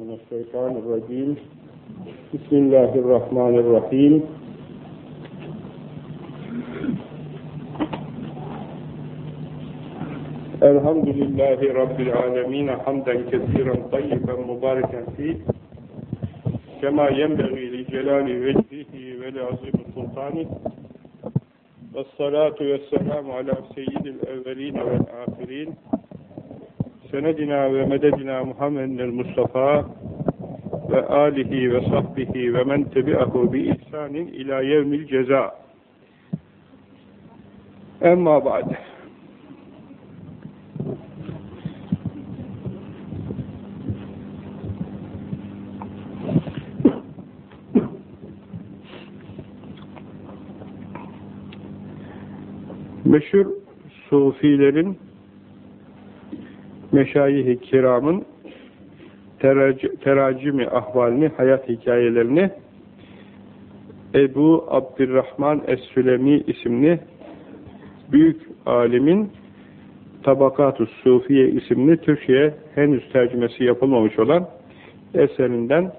من الشيطان الرجيم. بسم الله الرحمن الرحيم. الحمد لله رب العالمين حمدا كثيرا طيبا مباركا فيه. كما ينبغي لجلال وجهه ولعظيم سلطانه. والصلاة والسلام على سيد الأولين والآخرين. senedina ve mededina Muhammedin Mustafa ve alihi ve sahbihi ve men tebi'ahu bi ihsanin ila yevmil ceza. Emma ba'de. Meşhur Sufilerin meşayih-i kiramın terac teracimi ahvalini, hayat hikayelerini Ebu Abdurrahman Es-Sülemi isimli büyük alimin Tabakat-ı Sufiye isimli Türkçe'ye henüz tercümesi yapılmamış olan eserinden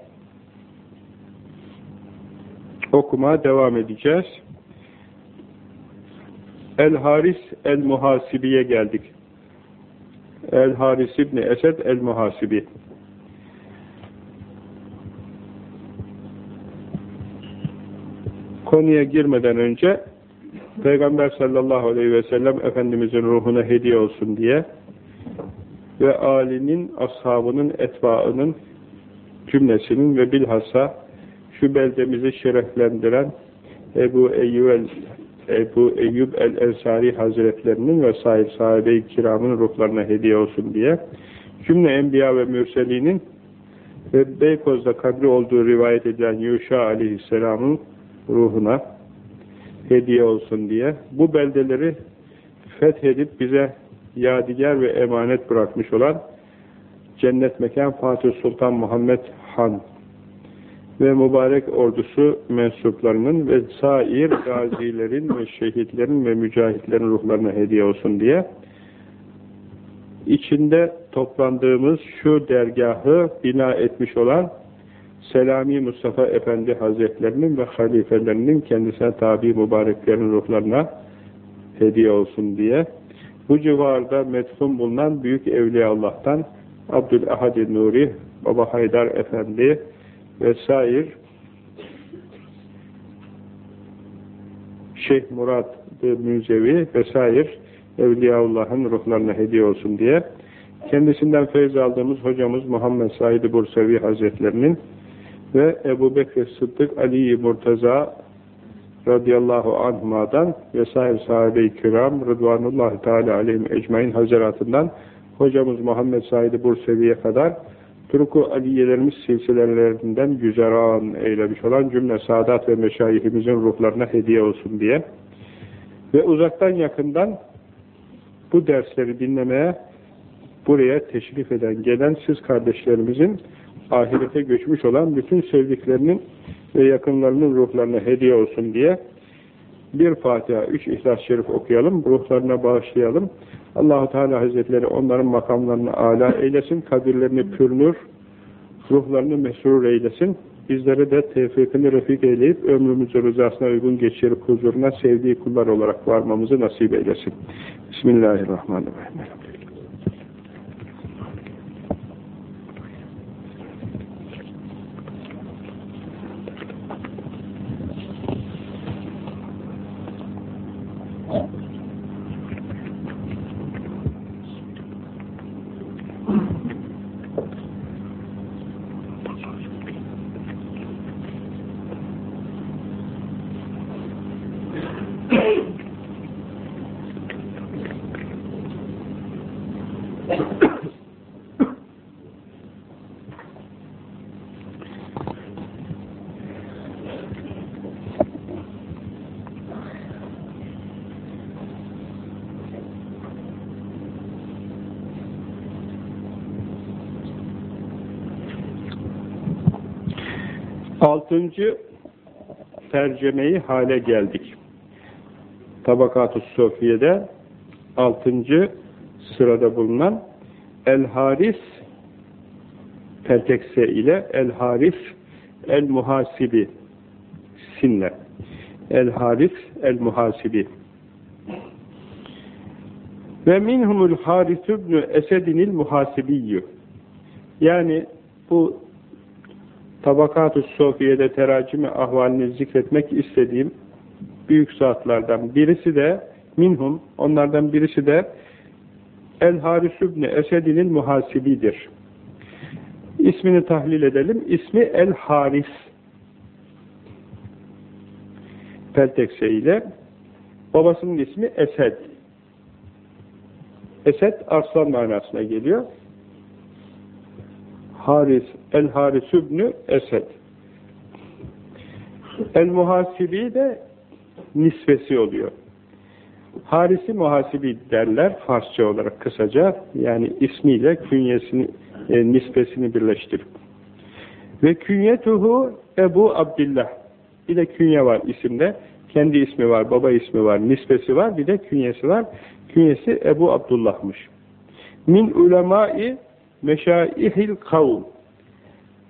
okumaya devam edeceğiz. El-Haris El-Muhasibi'ye geldik. El-Haris İbni Esed El-Muhasibi. Konuya girmeden önce Peygamber sallallahu aleyhi ve sellem Efendimizin ruhuna hediye olsun diye ve Ali'nin, ashabının, etbaının cümlesinin ve bilhassa şu beldemizi şereflendiren Ebu Eyyub el Ebu Eyyub el-Ensari Hazretlerinin ve sahip sahabe-i kiramın ruhlarına hediye olsun diye. Cümle enbiya ve mürselinin ve Beykoz'da kabri olduğu rivayet edilen Yuşa aleyhisselamın ruhuna hediye olsun diye. Bu beldeleri fethedip bize yadigar ve emanet bırakmış olan cennet mekan Fatih Sultan Muhammed Han ve mübarek ordusu mensuplarının ve sair gazilerin ve şehitlerin ve mücahitlerin ruhlarına hediye olsun diye içinde toplandığımız şu dergahı bina etmiş olan Selami Mustafa Efendi Hazretlerinin ve halifelerinin kendisine tabi mübareklerin ruhlarına hediye olsun diye bu civarda metfun bulunan büyük Evliya Allah'tan Abdülahad-i Nuri, Baba Haydar Efendi vesair. Şeyh Murat Müzevi vesair Evliyaullah'ın ruhlarına hediye olsun diye. Kendisinden feyz aldığımız hocamız Muhammed Said Bursevi Hazretlerinin ve Ebu Bekir Sıddık Ali Murtaza radıyallahu anhuma'dan vesaire sahabe-i kiram Rıdvanullahi Teala aleyhim ecmain hazaratından hocamız Muhammed Said Bursevi'ye kadar Turku Aliyelerimiz silsilelerinden güzeran eylemiş olan cümle saadat ve meşayihimizin ruhlarına hediye olsun diye. Ve uzaktan yakından bu dersleri dinlemeye buraya teşrif eden, gelen siz kardeşlerimizin ahirete göçmüş olan bütün sevdiklerinin ve yakınlarının ruhlarına hediye olsun diye bir Fatiha, üç İhlas-ı Şerif okuyalım, ruhlarına bağışlayalım. Allahu Teala Hazretleri onların makamlarını âlâ eylesin, kabirlerini pürnür, ruhlarını mesrur eylesin. Bizlere de tevfikini refik eyleyip ömrümüzü rızasına uygun geçirip huzuruna sevdiği kullar olarak varmamızı nasip eylesin. Bismillahirrahmanirrahim. Altıncı tercemeyi hale geldik. Tabakat-ı Sofiye'de altıncı sırada bulunan El-Haris Peltekse ile El Haris El Muhasibi sinle. El Haris El Muhasibi. Ve minhumul Haris ibn Esedinil Muhasibiyyü. Yani bu Tabakat-ı Sofiye'de teracimi ahvalini zikretmek istediğim büyük zatlardan birisi de minhum, onlardan birisi de El Haris ibn Esedinil Muhasibidir. İsmini tahlil edelim. İsmi El Haris. Peltekse ile babasının ismi Esed. Esed arslan manasına geliyor. Haris, El Haris ibn Esed. El Muhasibi de nisvesi oluyor. Harisi muhasibi derler Farsça olarak kısaca yani ismiyle künyesini e, nispesini birleştirip. Ve künyetuhu Ebu Abdillah. Bir de künye var isimde. Kendi ismi var, baba ismi var, nispesi var, bir de künyesi var. Künyesi Ebu Abdullah'mış. Min ulemai meşaihil kavm.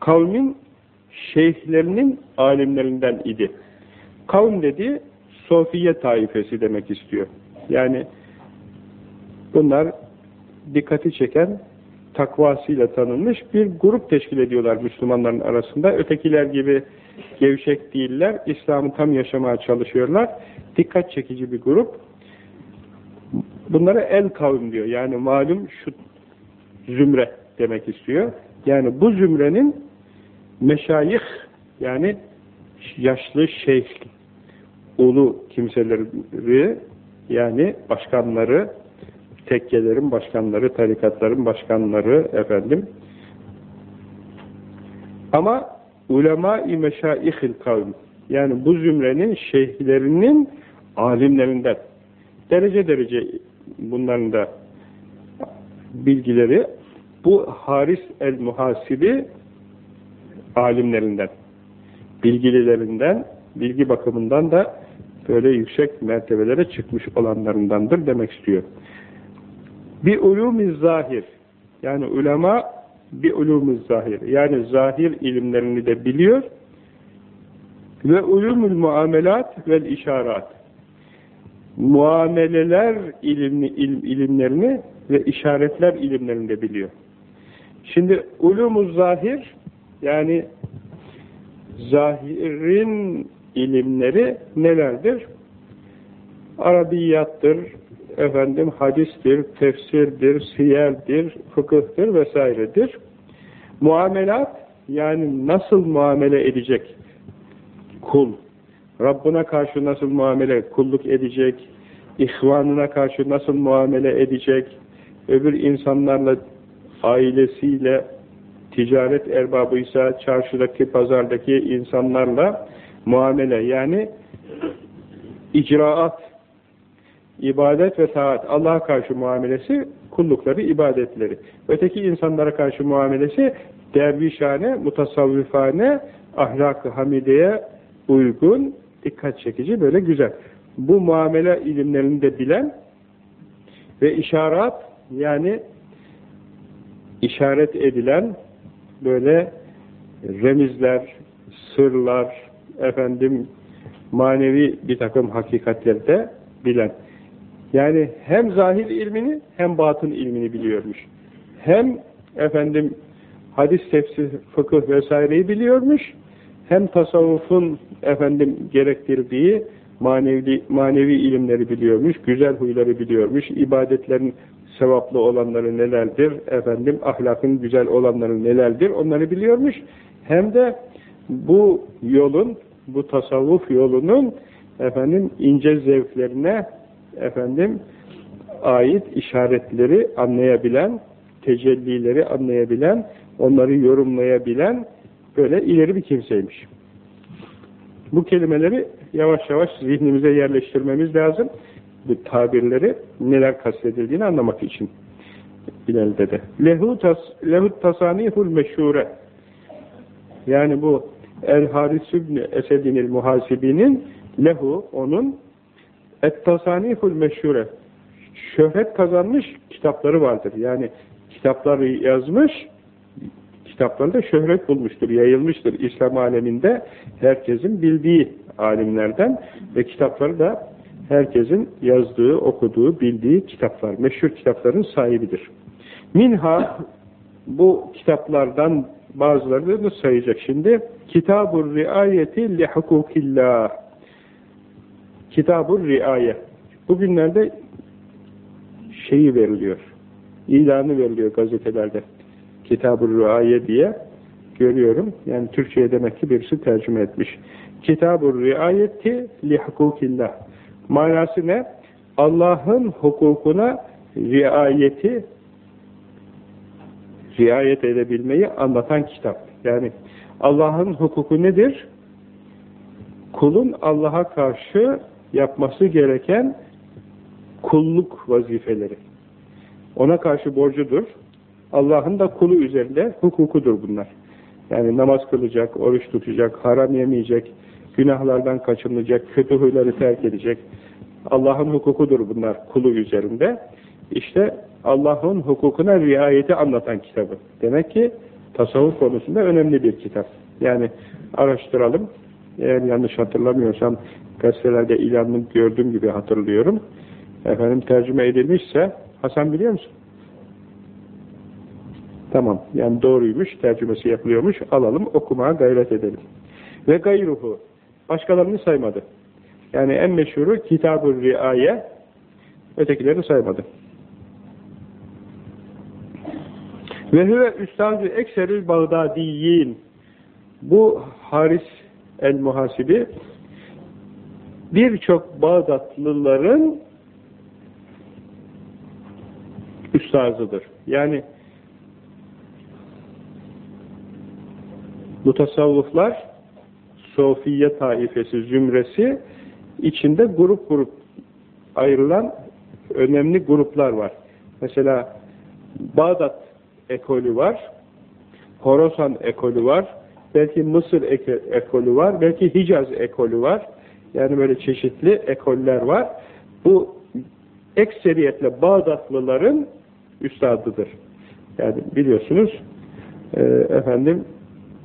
Kavmin şeyhlerinin alimlerinden idi. Kavm dediği Sofiye taifesi demek istiyor. Yani bunlar dikkati çeken takvasıyla tanınmış bir grup teşkil ediyorlar Müslümanların arasında. Ötekiler gibi gevşek değiller. İslam'ı tam yaşamaya çalışıyorlar. Dikkat çekici bir grup. Bunlara el kavim diyor. Yani malum şu zümre demek istiyor. Yani bu zümrenin meşayih yani yaşlı şeyh ulu kimseleri yani başkanları tekkelerin başkanları, tarikatların başkanları efendim. Ama ulema-i meşaihil kavm yani bu zümrenin şeyhlerinin alimlerinden derece derece bunların da bilgileri bu Haris el-Muhasibi alimlerinden bilgililerinden bilgi bakımından da böyle yüksek mertebelere çıkmış olanlarındandır demek istiyor. Bir ulûm zahir yani ulema bir ulûm zahir yani zahir ilimlerini de biliyor ve ulûmül muamelat vel işarat muameleler ilimli, ilim, ilimlerini ve işaretler ilimlerini de biliyor. Şimdi ulûm zahir yani zahirin ilimleri nelerdir? Arabiyattır, efendim hadistir, tefsirdir, siyerdir, fıkıhtır vesairedir. Muamelat yani nasıl muamele edecek kul, Rabbına karşı nasıl muamele, kulluk edecek, ihvanına karşı nasıl muamele edecek, öbür insanlarla, ailesiyle, ticaret erbabıysa çarşıdaki, pazardaki insanlarla muamele yani icraat ibadet ve taat Allah'a karşı muamelesi kullukları, ibadetleri. Öteki insanlara karşı muamelesi dervişane, mutasavvifane, ahlak-ı hamideye uygun, dikkat çekici, böyle güzel. Bu muamele ilimlerini de bilen ve işaret yani işaret edilen böyle remizler, sırlar, efendim manevi bir takım hakikatleri de bilen. Yani hem zahir ilmini hem batın ilmini biliyormuş. Hem efendim hadis tefsir, fıkıh vesaireyi biliyormuş. Hem tasavvufun efendim gerektirdiği manevi, manevi ilimleri biliyormuş, güzel huyları biliyormuş, ibadetlerin sevaplı olanları nelerdir, efendim ahlakın güzel olanları nelerdir onları biliyormuş. Hem de bu yolun, bu tasavvuf yolunun efendim ince zevklerine efendim ait işaretleri anlayabilen, tecellileri anlayabilen, onları yorumlayabilen böyle ileri bir kimseymiş. Bu kelimeleri yavaş yavaş zihnimize yerleştirmemiz lazım. Tabirleri neler kastedildiğini anlamak için ileride de. Lehu, tas, lehu tasanihul meşhure yani bu El-Haris ibn Esedinil Muhasibi'nin lehu, onun Et-Tasaniful meşhure şöhret kazanmış kitapları vardır. Yani kitapları yazmış, kitapları da şöhret bulmuştur, yayılmıştır. İslam aleminde herkesin bildiği alimlerden ve kitapları da herkesin yazdığı, okuduğu, bildiği kitaplar, meşhur kitapların sahibidir. Minha bu kitaplardan bazılarını sayacak şimdi. Kitab-ı riayeti li hukukillah. Kitab-ı riayet. Bugünlerde şeyi veriliyor. İlanı veriliyor gazetelerde. Kitab-ı riayet diye görüyorum. Yani Türkçe'ye demek ki birisi tercüme etmiş. Kitab-ı riayeti li hukukillah. Manası ne? Allah'ın hukukuna riayeti riayet edebilmeyi anlatan kitap. Yani Allah'ın hukuku nedir? Kulun Allah'a karşı yapması gereken kulluk vazifeleri. Ona karşı borcudur. Allah'ın da kulu üzerinde hukukudur bunlar. Yani namaz kılacak, oruç tutacak, haram yemeyecek, günahlardan kaçınacak, kötü huyları terk edecek. Allah'ın hukukudur bunlar kulu üzerinde. İşte Allah'ın hukukuna riayeti anlatan kitabı. Demek ki tasavvuf konusunda önemli bir kitap. Yani araştıralım. Eğer yanlış hatırlamıyorsam gazetelerde ilanını gördüğüm gibi hatırlıyorum. Efendim tercüme edilmişse Hasan biliyor musun? Tamam. Yani doğruymuş. Tercümesi yapılıyormuş. Alalım okumaya gayret edelim. Ve gayruhu. Başkalarını saymadı. Yani en meşhuru Kitab-ı Riaye ötekilerini saymadı. Ve huve üstazı ekserül Bağdadiyin. Bu Haris el-Muhasibi birçok Bağdatlıların üstazıdır. Yani bu tasavvuflar Sofiye taifesi, zümresi içinde grup grup ayrılan önemli gruplar var. Mesela Bağdat ekolü var, Horasan ekolü var, belki Mısır ekolü var, belki Hicaz ekolü var. Yani böyle çeşitli ekoller var. Bu ekseriyetle Bağdatlıların üstadıdır. Yani biliyorsunuz e, efendim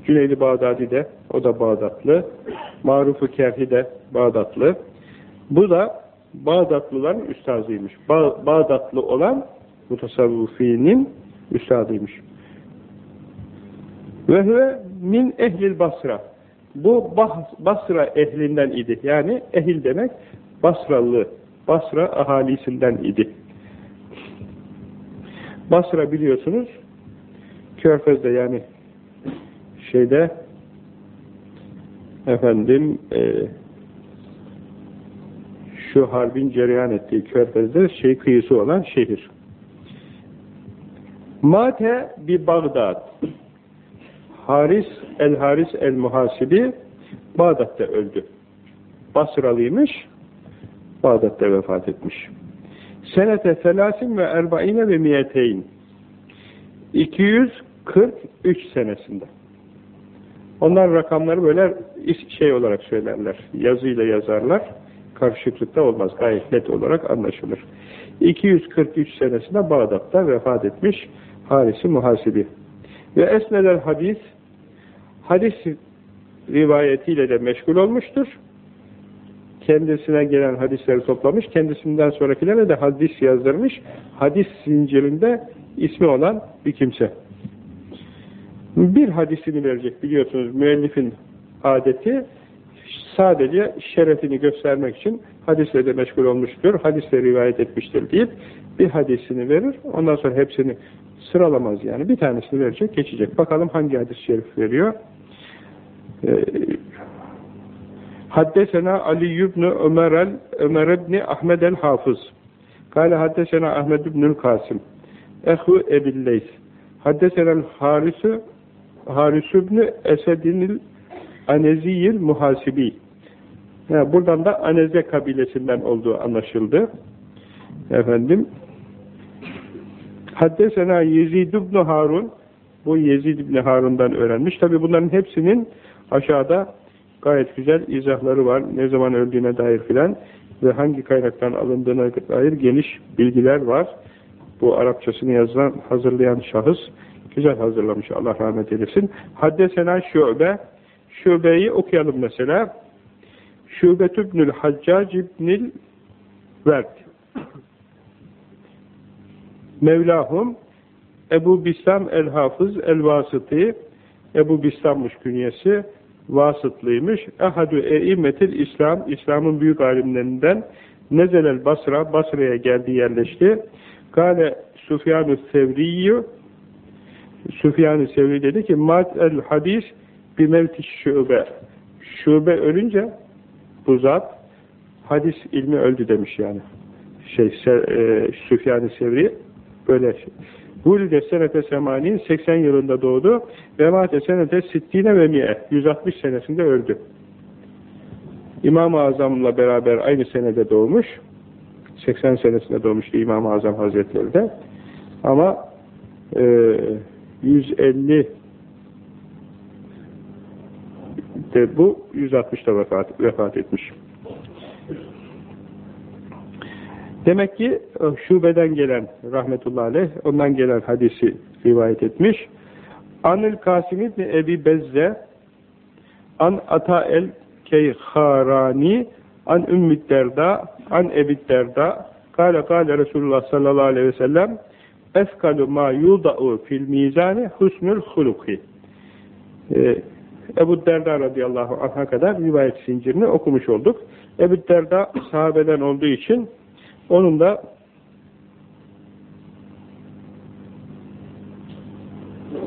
Cüneydi Bağdadi de o da Bağdatlı. Maruf-u Kerhi de Bağdatlı. Bu da Bağdatlıların üstazıymış. Ba Bağdatlı olan mutasavvufinin üstadıymış. Ve huve min ehlil Basra. Bu Basra ehlinden idi. Yani ehil demek Basralı, Basra ahalisinden idi. Basra biliyorsunuz Körfez'de yani şeyde efendim e, şu harbin cereyan ettiği Körfez'de şey kıyısı olan şehir. Mate bi Bağdat. Haris el-Haris el-Muhasibi Bağdat'ta öldü. Basralıymış, Bağdat'ta vefat etmiş. Senete selasin ve erbaine ve miyeteyn. 243 senesinde. Onlar rakamları böyle şey olarak söylerler. Yazıyla yazarlar. Karışıklıkta olmaz. Gayet net olarak anlaşılır. 243 senesinde Bağdat'ta vefat etmiş Harisi Muhasibi. Ve esneder hadis hadis rivayetiyle de meşgul olmuştur. Kendisine gelen hadisleri toplamış, kendisinden sonrakilere de hadis yazdırmış. Hadis zincirinde ismi olan bir kimse. Bir hadisini verecek biliyorsunuz müellifin adeti sadece şerefini göstermek için hadisle de meşgul olmuştur, hadisle rivayet etmiştir deyip bir hadisini verir. Ondan sonra hepsini sıralamaz yani. Bir tanesini verecek, geçecek. Bakalım hangi hadis-i şerif veriyor. Ee, Haddesena Ali ibn Ömer el Ömer ibn Ahmed el Hafız. Kale haddesena Ahmed ibn Kasım. Ehu Ebi'l-Leys. Haddesena el Harisu Haris ibn Esed'in Aneziyil Muhasibi. Yani buradan da Aneze kabilesinden olduğu anlaşıldı. Efendim Haddesena Yezid ibn Harun bu Yezid ibn Harun'dan öğrenmiş. Tabi bunların hepsinin aşağıda gayet güzel izahları var. Ne zaman öldüğüne dair filan ve hangi kaynaktan alındığına dair geniş bilgiler var. Bu Arapçasını yazan, hazırlayan şahıs Güzel hazırlamış Allah rahmet eylesin. Haddesena şube. Şubeyi okuyalım mesela. Şubetübnül Haccac İbnil Vert. Mevlahum Ebu Bislam el-Hafız el-Vasıtı Ebu Bislam'mış künyesi vasıtlıymış. Ehadü eimmetil İslam İslam'ın büyük alimlerinden Nezelel Basra Basra'ya geldi yerleşti. Kale Sufyan-ı Sevriyyü Süfyan-ı Sevri dedi ki mat el hadis bir mevti şube şube ölünce bu zat hadis ilmi öldü demiş yani şey e, Süfyan-ı Sevri böyle şey. Vulde senete semanin 80 yılında doğdu ve mate senete sittine ve miye 160 senesinde öldü. İmam-ı Azam'la beraber aynı senede doğmuş. 80 senesinde doğmuştu İmam-ı Azam Hazretleri de. Ama e, 150 de bu 160'da vefat, vefat etmiş. Demek ki e, şubeden gelen rahmetullahi aleyh, ondan gelen hadisi rivayet etmiş. Anil Kasim İbni Ebi Bezze An Ata el Keyharani An Ümmü Derda An Ebi Derda Kale kale Resulullah sallallahu aleyhi ve sellem Efkalu ma yuda'u fil mizani husnul huluki ee, Ebu Derda radıyallahu anh'a kadar rivayet zincirini okumuş olduk. Ebu Derda sahabeden olduğu için onun da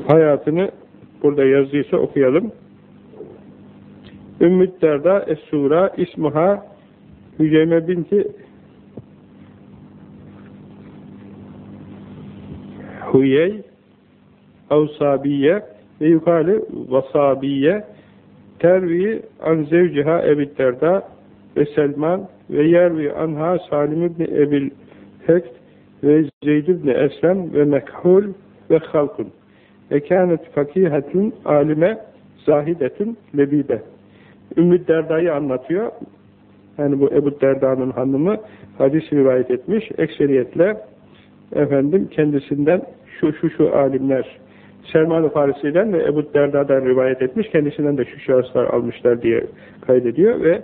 hayatını burada yazdıysa okuyalım. Ümmü Derda Es-Sura ismuha Hüceyme binti Huyey Avsabiye ve yukarı Vasabiye tervi an zevciha Ebi Derda ve Selman ve yervi anha Salim ibn Ebil Hekt ve Zeyd ibn Eslem ve Mekhul ve Halkun ve kânet fakihetun alime zahidetun lebibe Ümmü Derda'yı anlatıyor. Yani bu Ebu Derda'nın hanımı hadis rivayet etmiş. Ekseriyetle efendim kendisinden şu şu şu alimler Selman-ı Farisi'den ve Ebu Derda'dan rivayet etmiş. Kendisinden de şu şahıslar almışlar diye kaydediyor ve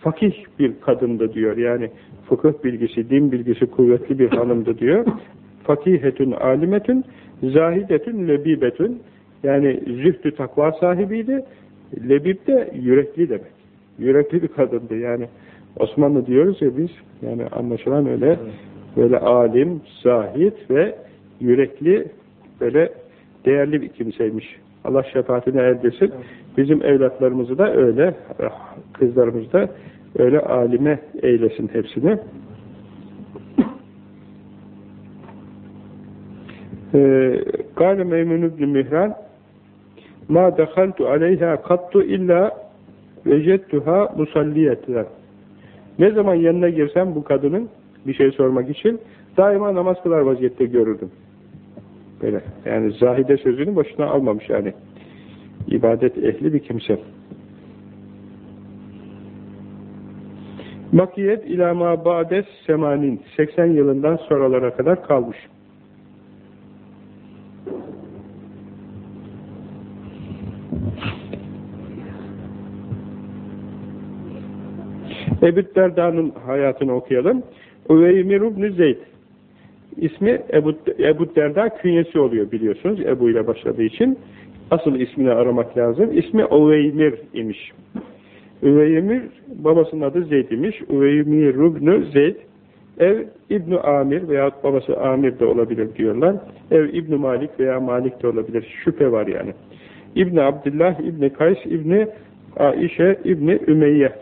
fakih bir kadındı diyor. Yani fıkıh bilgisi, din bilgisi kuvvetli bir hanımdı diyor. Fakihetün alimetün, zahidetün lebibetün. Yani zühdü takva sahibiydi. Lebib de yürekli demek. Yürekli bir kadındı. Yani Osmanlı diyoruz ya biz, yani anlaşılan öyle böyle alim, zahid ve yürekli böyle değerli bir kimseymiş. Allah şefaatine erdirsin. Bizim evlatlarımızı da öyle, kızlarımızı da öyle alime eylesin hepsini. Gâle Meymun ibn Mihran ma dehaltu aleyha kattu illa vecettuha musalliyetler. Ne zaman yanına girsem bu kadının bir şey sormak için daima namaz kılar vaziyette görürdüm. Böyle. Yani zahide sözünü boşuna almamış yani. İbadet ehli bir kimse. Makiyet ilama ba'des semanin 80 yılından sonralara kadar kalmış. Ebu Derda'nın hayatını okuyalım. Üveymir ibn Zeyd ismi Ebu, Ebu Derda künyesi oluyor biliyorsunuz Ebu ile başladığı için. Asıl ismini aramak lazım. İsmi Üveymir imiş. Üveymir babasının adı Zeyd imiş. Üveymir ibn Zeyd Ev İbn Amir veya babası Amir de olabilir diyorlar. Ev İbn Malik veya Malik de olabilir. Şüphe var yani. İbn Abdullah İbn Kays İbn Aişe İbn Ümeyye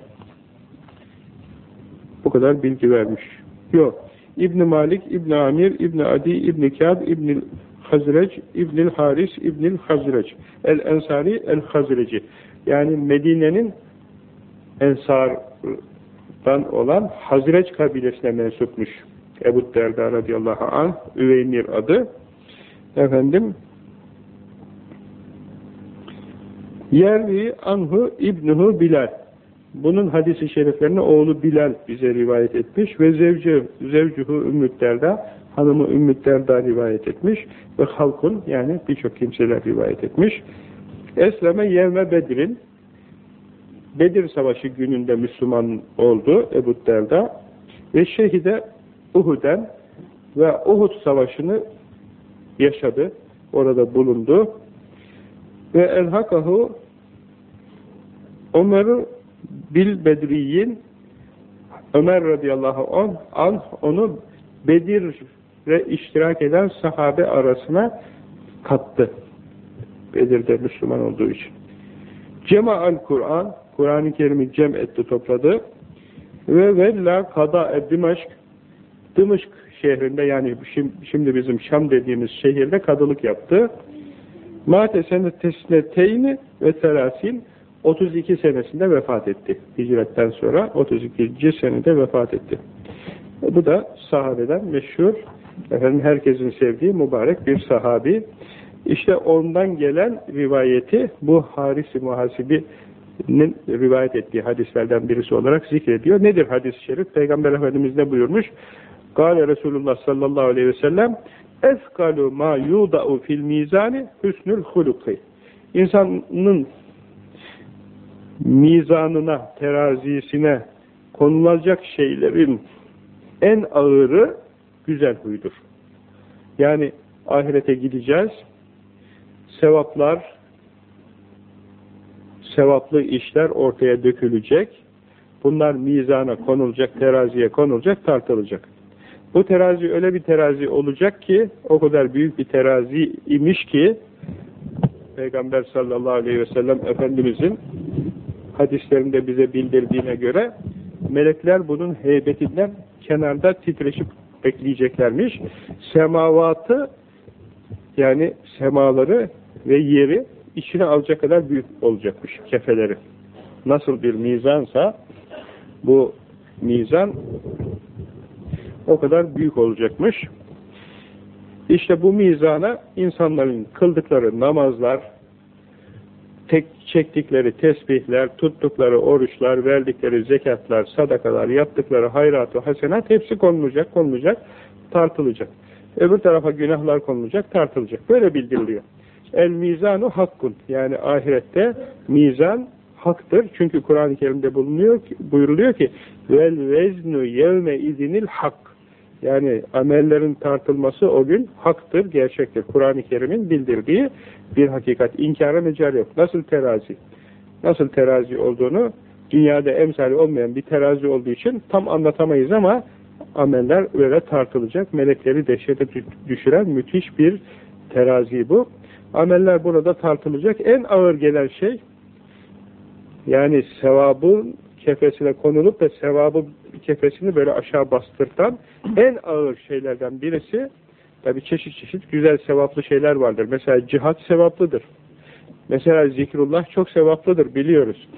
bu kadar bilgi vermiş. Yok. İbn Malik, İbn Amir, İbn Adi, İbn Kâb, İbn Hazreç, İbn Haris, İbn Hazreç. El Ensari, El Hazreci. Yani Medine'nin Ensar'dan olan Hazreç kabilesine mensupmuş. Ebu Derda radıyallahu anh, Üveynir adı. Efendim, Yervi anhu İbnuhu Bilal. Bunun hadisi şeriflerini oğlu Bilal bize rivayet etmiş ve zevcu, zevcuhu Ümmü hanımı Ümmü rivayet etmiş ve halkun yani birçok kimseler rivayet etmiş. Esleme yevme Bedir'in Bedir Savaşı gününde Müslüman oldu Ebu Derda ve şehide Uhud'en ve Uhud Savaşı'nı yaşadı. Orada bulundu. Ve elhakahu Ömer'ü bil bedriyin Ömer radıyallahu anh, anh onu Bedir'e iştirak eden sahabe arasına kattı. Bedir'de Müslüman olduğu için. Cema'al Kur'an, Kur'an-ı Kerim'i cem etti, topladı. Ve vella kada e Dimaşk, Dımışk şehrinde yani şimdi bizim Şam dediğimiz şehirde kadılık yaptı. Mate senetesneteyni ve terasin 32 senesinde vefat etti. Hicretten sonra 32. senede vefat etti. Bu da sahabeden meşhur, efendim herkesin sevdiği mübarek bir sahabi. İşte ondan gelen rivayeti bu Haris-i Muhasibi'nin rivayet ettiği hadislerden birisi olarak zikrediyor. Nedir hadis-i şerif? Peygamber Efendimiz ne buyurmuş? Gale Resulullah sallallahu aleyhi ve sellem Eskalu ma yuda'u fil mizani hüsnül huluki. İnsanın mizanına, terazisine konulacak şeylerin en ağırı güzel huydur. Yani ahirete gideceğiz, sevaplar, sevaplı işler ortaya dökülecek, bunlar mizana konulacak, teraziye konulacak, tartılacak. Bu terazi öyle bir terazi olacak ki, o kadar büyük bir terazi imiş ki, Peygamber sallallahu aleyhi ve sellem Efendimizin hadislerinde bize bildirdiğine göre, melekler bunun heybetinden kenarda titreşip bekleyeceklermiş. Semavatı, yani semaları ve yeri içine alacak kadar büyük olacakmış kefeleri. Nasıl bir mizansa, bu mizan o kadar büyük olacakmış. İşte bu mizana insanların kıldıkları namazlar, tek çektikleri tesbihler, tuttukları oruçlar, verdikleri zekatlar, sadakalar, yaptıkları hayratı, hasenat hepsi konulacak, konulacak, tartılacak. Öbür tarafa günahlar konulacak, tartılacak. Böyle bildiriliyor. El mizanu hakkun. Yani ahirette mizan haktır. Çünkü Kur'an-ı Kerim'de bulunuyor ki, buyuruluyor ki vel veznu yevme izinil hak. Yani amellerin tartılması o gün haktır, gerçektir. Kur'an-ı Kerim'in bildirdiği bir hakikat. İnkara mecal yok. Nasıl terazi? Nasıl terazi olduğunu dünyada emsali olmayan bir terazi olduğu için tam anlatamayız ama ameller öyle tartılacak. Melekleri dehşete düşüren müthiş bir terazi bu. Ameller burada tartılacak. En ağır gelen şey yani sevabın kefesine konulup da sevabı kefesini böyle aşağı bastırtan en ağır şeylerden birisi tabi çeşit çeşit güzel sevaplı şeyler vardır. Mesela cihat sevaplıdır. Mesela zikrullah çok sevaplıdır biliyoruz.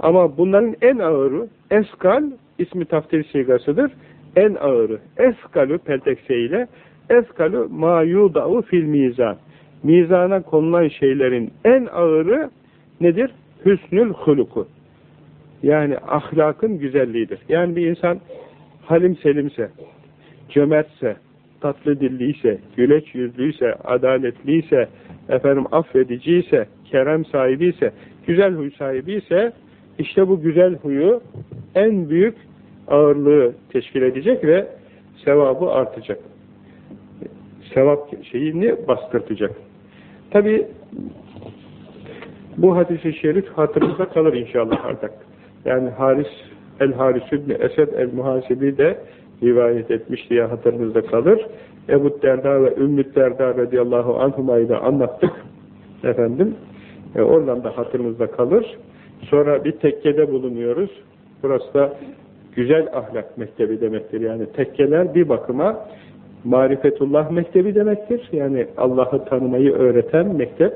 Ama bunların en ağırı eskal ismi taftir sigasıdır. En ağırı eskalu peltekse ile eskalu ma yuda'u fil mizan. Mizana konulan şeylerin en ağırı nedir? Hüsnül huluku. Yani ahlakın güzelliğidir. Yani bir insan halim selimse, cömertse, tatlı dilliyse, güleç yüzlüyse, adaletliyse, efendim affediciyse, kerem sahibiyse, güzel huy sahibiyse, işte bu güzel huyu en büyük ağırlığı teşkil edecek ve sevabı artacak. Sevap şeyini bastırtacak. Tabi bu hadis-i şerif hatırımıza kalır inşallah artık. Yani Haris El-Haris İbni Esed El-Muhasibi de rivayet etmiş diye hatırınızda kalır. Ebu Derda ve Ümmü Derda radıyallahu anhumayı da anlattık. Efendim, e, oradan da hatırınızda kalır. Sonra bir tekkede bulunuyoruz. Burası da güzel ahlak mektebi demektir. Yani tekkeler bir bakıma marifetullah mektebi demektir. Yani Allah'ı tanımayı öğreten mektep.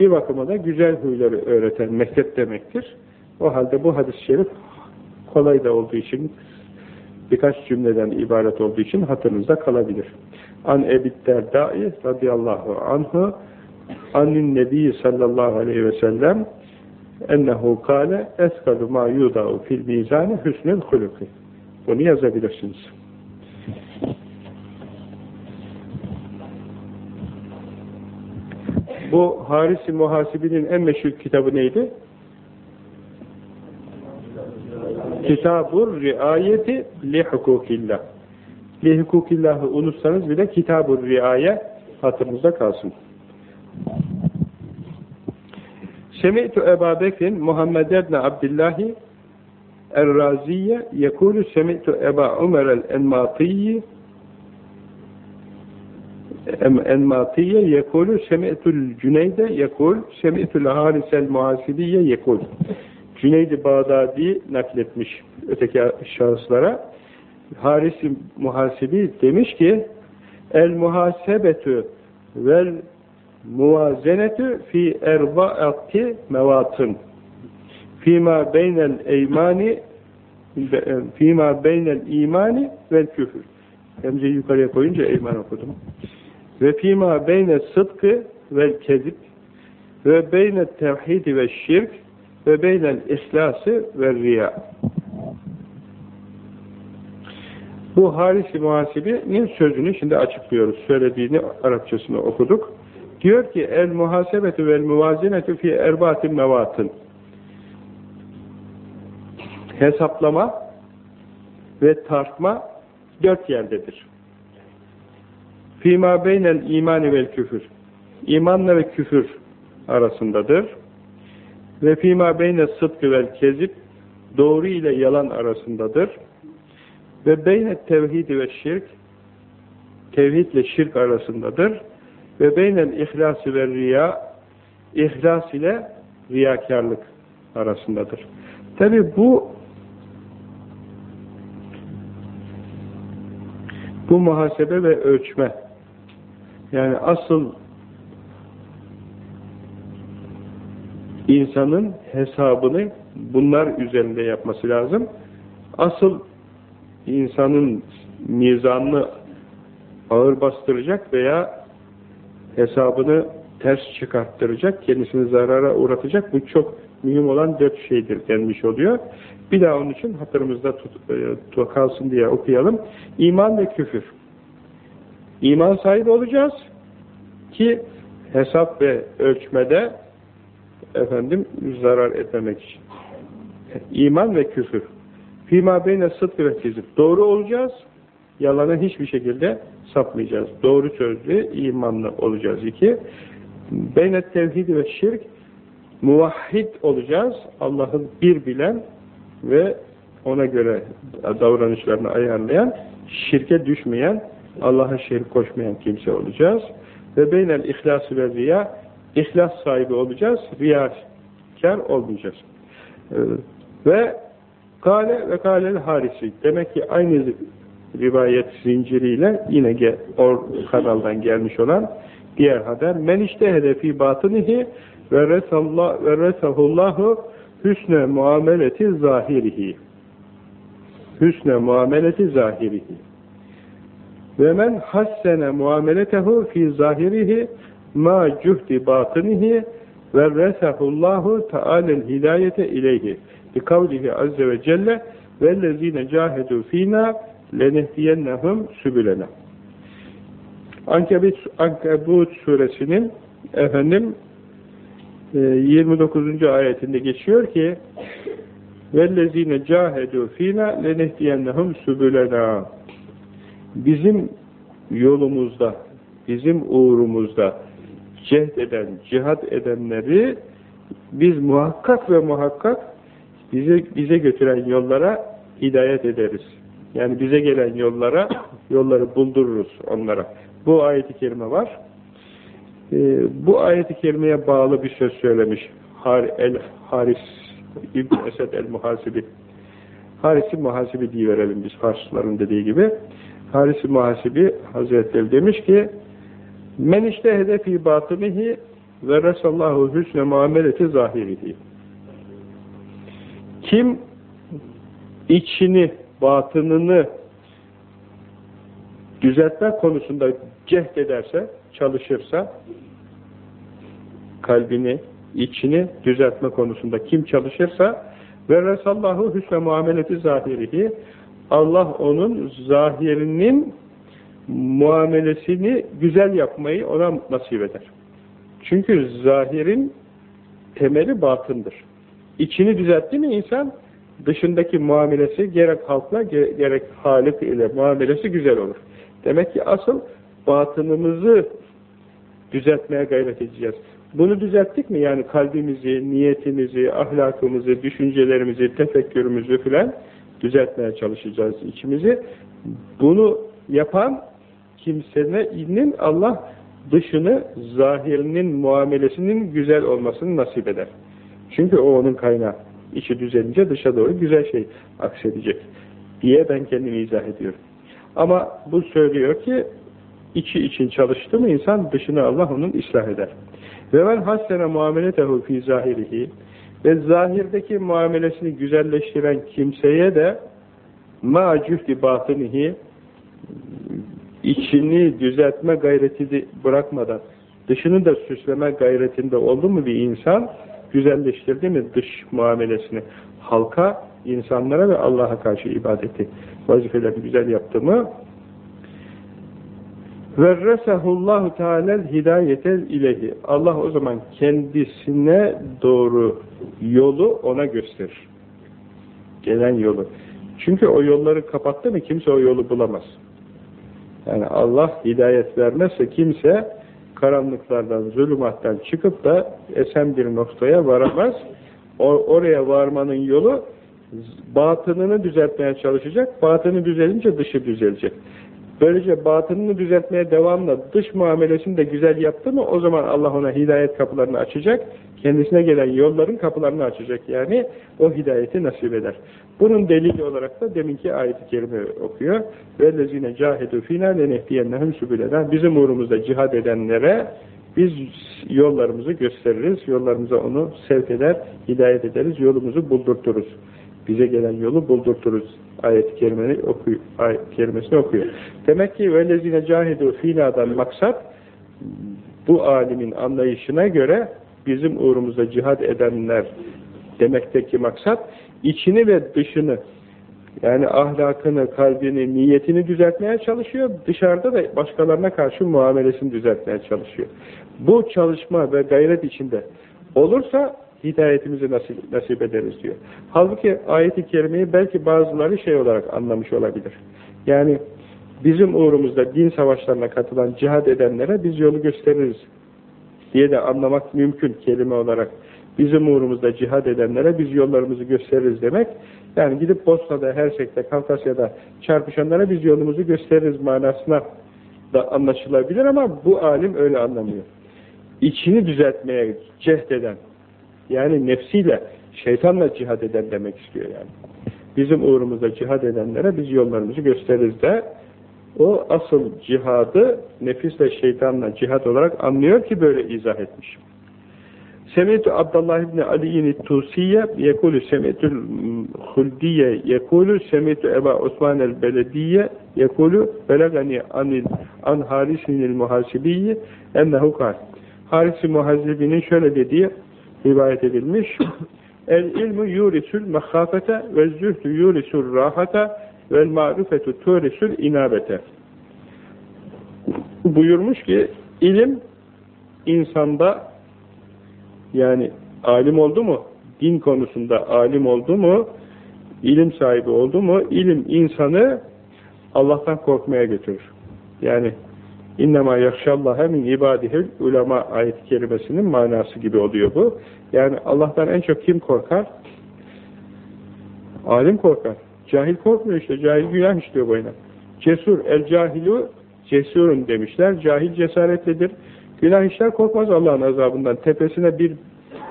Bir bakıma da güzel huyları öğreten mektep demektir. O halde bu hadis-i şerif kolay da olduğu için birkaç cümleden ibaret olduğu için hatırınızda kalabilir. An Ebit Derdai radıyallahu anhu anin nebi sallallahu aleyhi ve sellem ennehu kale eskadu ma yudau fil mizane hüsnül huluki. Bunu yazabilirsiniz. Bu Haris-i Muhasibi'nin en meşhur kitabı neydi? Kitabur riayeti li hukukillah. Li hukukillahı unutsanız bile kitabur riaye hatırınızda kalsın. Semi'tu Ebu Bekir'in Muhammed ibn Abdillahi Er-Raziye yekulu semi'tu Eba Ömer el-Enmatiyi Enmatiye yekulu semi'tul Cüneyde yekul semi'tul Harisel Muhasibiye yekul Cüneyd-i Bağdadi nakletmiş öteki şahıslara. Haris-i Muhasibi demiş ki el muhasebetü vel muvazenetü fi erbaati mevatın. Fîmâ beynel eymani fîmâ beynel imani vel küfür. Hemzeyi yukarıya koyunca eyman okudum. Ve fîmâ beyne sıdkı vel kezib ve beyne tevhidi ve şirk ve beynel ihlası ve riya bu Haris-i Muhasibi'nin sözünü şimdi açıklıyoruz. Söylediğini Arapçasını okuduk. Diyor ki el muhasebetu vel muvazinetu fi erbatin mevatın hesaplama ve tartma dört yerdedir. Fîmâ beynel imani vel küfür. İmanla ve küfür arasındadır. Ve fîmâ beyne sıdkı vel kezib. Doğru ile yalan arasındadır. Ve beyne tevhidi ve şirk. Tevhid ile şirk arasındadır. Ve beynel ihlası ve riya. İhlas ile riyakarlık arasındadır. Tabi bu bu muhasebe ve ölçme yani asıl insanın hesabını bunlar üzerinde yapması lazım. Asıl insanın mizanını ağır bastıracak veya hesabını ters çıkarttıracak, kendisini zarara uğratacak bu çok mühim olan dört şeydir denmiş oluyor. Bir daha onun için hatırımızda tut, e, kalsın diye okuyalım. İman ve küfür. İman sahibi olacağız ki hesap ve ölçmede efendim zarar etmemek için. İman ve küfür. Fîmâ beyne sıdkı ve kizib. Doğru olacağız. Yalanı hiçbir şekilde sapmayacağız. Doğru sözlü, imanlı olacağız. İki, beyne tevhid ve şirk muvahhid olacağız. Allah'ın bir bilen ve ona göre davranışlarını ayarlayan, şirke düşmeyen, Allah'a şirk koşmayan kimse olacağız. Ve beynel ihlası ve riya, ihlas sahibi olacağız, riyakar olmayacağız. Ee, ve kale ve kalel harisi. Demek ki aynı rivayet zinciriyle yine o kanaldan gelmiş olan diğer haber. Men işte hedefi batınihi ve resahullahu hüsne muameleti zahirihi. Hüsne muameleti zahirihi. Ve men hassene muameletehu fi zahirihi ma cuhdi batinihi ve resahullahu teala'l hidayete ileyhi bi kavlihi azze ve celle vellezine cahedu fina lenehdiyennehum sübülene Ankebut, Ankebut suresinin efendim e, 29. ayetinde geçiyor ki vellezine cahedu fina lenehdiyennehum sübülena bizim yolumuzda bizim uğrumuzda cehd eden, cihad edenleri biz muhakkak ve muhakkak bize, bize götüren yollara hidayet ederiz. Yani bize gelen yollara, yolları buldururuz onlara. Bu ayeti kerime var. Ee, bu ayeti kerimeye bağlı bir söz söylemiş Har el Haris İbn Esed el Muhasibi. Haris-i Muhasibi diye verelim biz Farsların dediği gibi. Haris-i Muhasibi Hazretleri demiş ki Men işte hedefi batınihi ve resallahu hüsne muameleti zahirihi. Kim içini, batınını düzeltme konusunda cehd ederse, çalışırsa, kalbini, içini düzeltme konusunda kim çalışırsa ve resallahu hüsne muameleti zahirihi Allah onun zahirinin muamelesini güzel yapmayı ona nasip eder. Çünkü zahirin temeli batındır. İçini düzeltti mi insan, dışındaki muamelesi gerek halkla gerek Halik ile muamelesi güzel olur. Demek ki asıl batınımızı düzeltmeye gayret edeceğiz. Bunu düzelttik mi yani kalbimizi, niyetimizi, ahlakımızı, düşüncelerimizi, tefekkürümüzü filan düzeltmeye çalışacağız içimizi. Bunu yapan kimsenin Allah dışını zahirinin muamelesinin güzel olmasını nasip eder. Çünkü o onun kaynağı. İçi düzelince dışa doğru güzel şey aksedecek diye ben kendimi izah ediyorum. Ama bu söylüyor ki içi için çalıştı mı insan dışını Allah onun ıslah eder. Ve ben hassene muameletehu fi zahirihi ve zahirdeki muamelesini güzelleştiren kimseye de ma cühdi batınihi içini düzeltme gayreti bırakmadan dışını da süsleme gayretinde oldu mu bir insan güzelleştirdi mi dış muamelesini halka, insanlara ve Allah'a karşı ibadeti vazifelerini güzel yaptı mı Verresehullahu Teala hidayetel ilehi. Allah o zaman kendisine doğru yolu ona gösterir. Gelen yolu. Çünkü o yolları kapattı mı kimse o yolu bulamaz. Yani Allah hidayet vermezse kimse karanlıklardan, zulümattan çıkıp da esen bir noktaya varamaz. O, oraya varmanın yolu batınını düzeltmeye çalışacak. Batını düzelince dışı düzelecek. Böylece batınını düzeltmeye devamla dış muamelesini de güzel yaptı mı o zaman Allah ona hidayet kapılarını açacak Kendisine gelen yolların kapılarını açacak. Yani o hidayeti nasip eder. Bunun delili olarak da deminki ayet-i kerime okuyor. وَالَّذ۪ينَ جَاهِدُوا ف۪ينَا لَنَهْدِيَنَّهُمْ سُبُلَنَا Bizim uğrumuzda cihad edenlere biz yollarımızı gösteririz. Yollarımıza onu sevk eder, hidayet ederiz, yolumuzu buldurturuz bize gelen yolu buldurturuz. Ayet-i kerimeni okuyor, ayet kerimesini okuyor. Demek ki velezine cahidu filadan maksat bu alimin anlayışına göre bizim uğrumuzda cihad edenler demekteki maksat içini ve dışını yani ahlakını, kalbini, niyetini düzeltmeye çalışıyor. Dışarıda da başkalarına karşı muamelesini düzeltmeye çalışıyor. Bu çalışma ve gayret içinde olursa hidayetimizi nasip, nasip ederiz diyor. Halbuki ayeti kerimeyi belki bazıları şey olarak anlamış olabilir. Yani bizim uğrumuzda din savaşlarına katılan, cihad edenlere biz yolu gösteririz diye de anlamak mümkün kelime olarak. Bizim uğrumuzda cihad edenlere biz yollarımızı gösteririz demek. Yani gidip Bosna'da, Hersek'te, Kafkasya'da çarpışanlara biz yolumuzu gösteririz manasına da anlaşılabilir ama bu alim öyle anlamıyor. İçini düzeltmeye cehdeden, yani nefsiyle, şeytanla cihad eden demek istiyor yani. Bizim uğrumuzda cihad edenlere biz yollarımızı gösteririz de o asıl cihadı nefisle şeytanla cihad olarak anlıyor ki böyle izah etmiş. Semitu Abdullah ibn Ali'ni Tusiye yekulu semitul huldiye yekulu semitu Eba Osman el Belediye yekulu belagani anil an harisinil muhasibiyye ennehu kal. Harisi muhasibinin şöyle dediği rivayet edilmiş. El ilmu yurisül mehafete ve zühdü yurisül rahate vel marifetu turisül inabete. Buyurmuş ki ilim insanda yani alim oldu mu, din konusunda alim oldu mu, ilim sahibi oldu mu, ilim insanı Allah'tan korkmaya götürür. Yani İnnemâ yakşallâhe min ibâdihil ulema ayet kelimesinin manası gibi oluyor bu. Yani Allah'tan en çok kim korkar? Alim korkar. Cahil korkmuyor işte. Cahil günah işliyor boyuna. Cesur, el cahilu cesurun demişler. Cahil cesaretlidir. Günah işler korkmaz Allah'ın azabından. Tepesine bir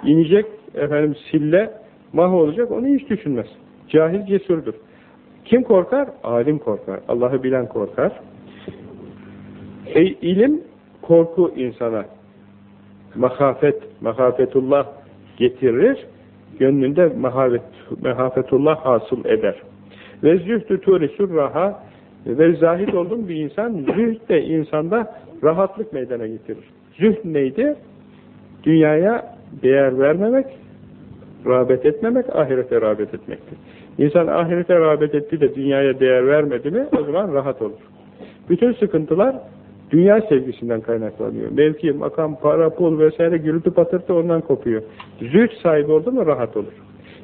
inecek, efendim sille mah olacak onu hiç düşünmez. Cahil cesurdur. Kim korkar? Alim korkar. Allah'ı bilen korkar. E, ilim korku insana mahafet, mahafetullah getirir, gönlünde mahafet, mahafetullah hasıl eder. Ve zühdü turisur raha ve zahid olduğum bir insan, zühd de insanda rahatlık meydana getirir. Zühd neydi? Dünyaya değer vermemek, rağbet etmemek, ahirete rağbet etmektir. İnsan ahirete rağbet etti de dünyaya değer vermedi mi, o zaman rahat olur. Bütün sıkıntılar Dünya sevgisinden kaynaklanıyor. Mevki, makam, para, pul vesaire gürültü patırtı ondan kopuyor. Züht sahibi oldu mu rahat olur.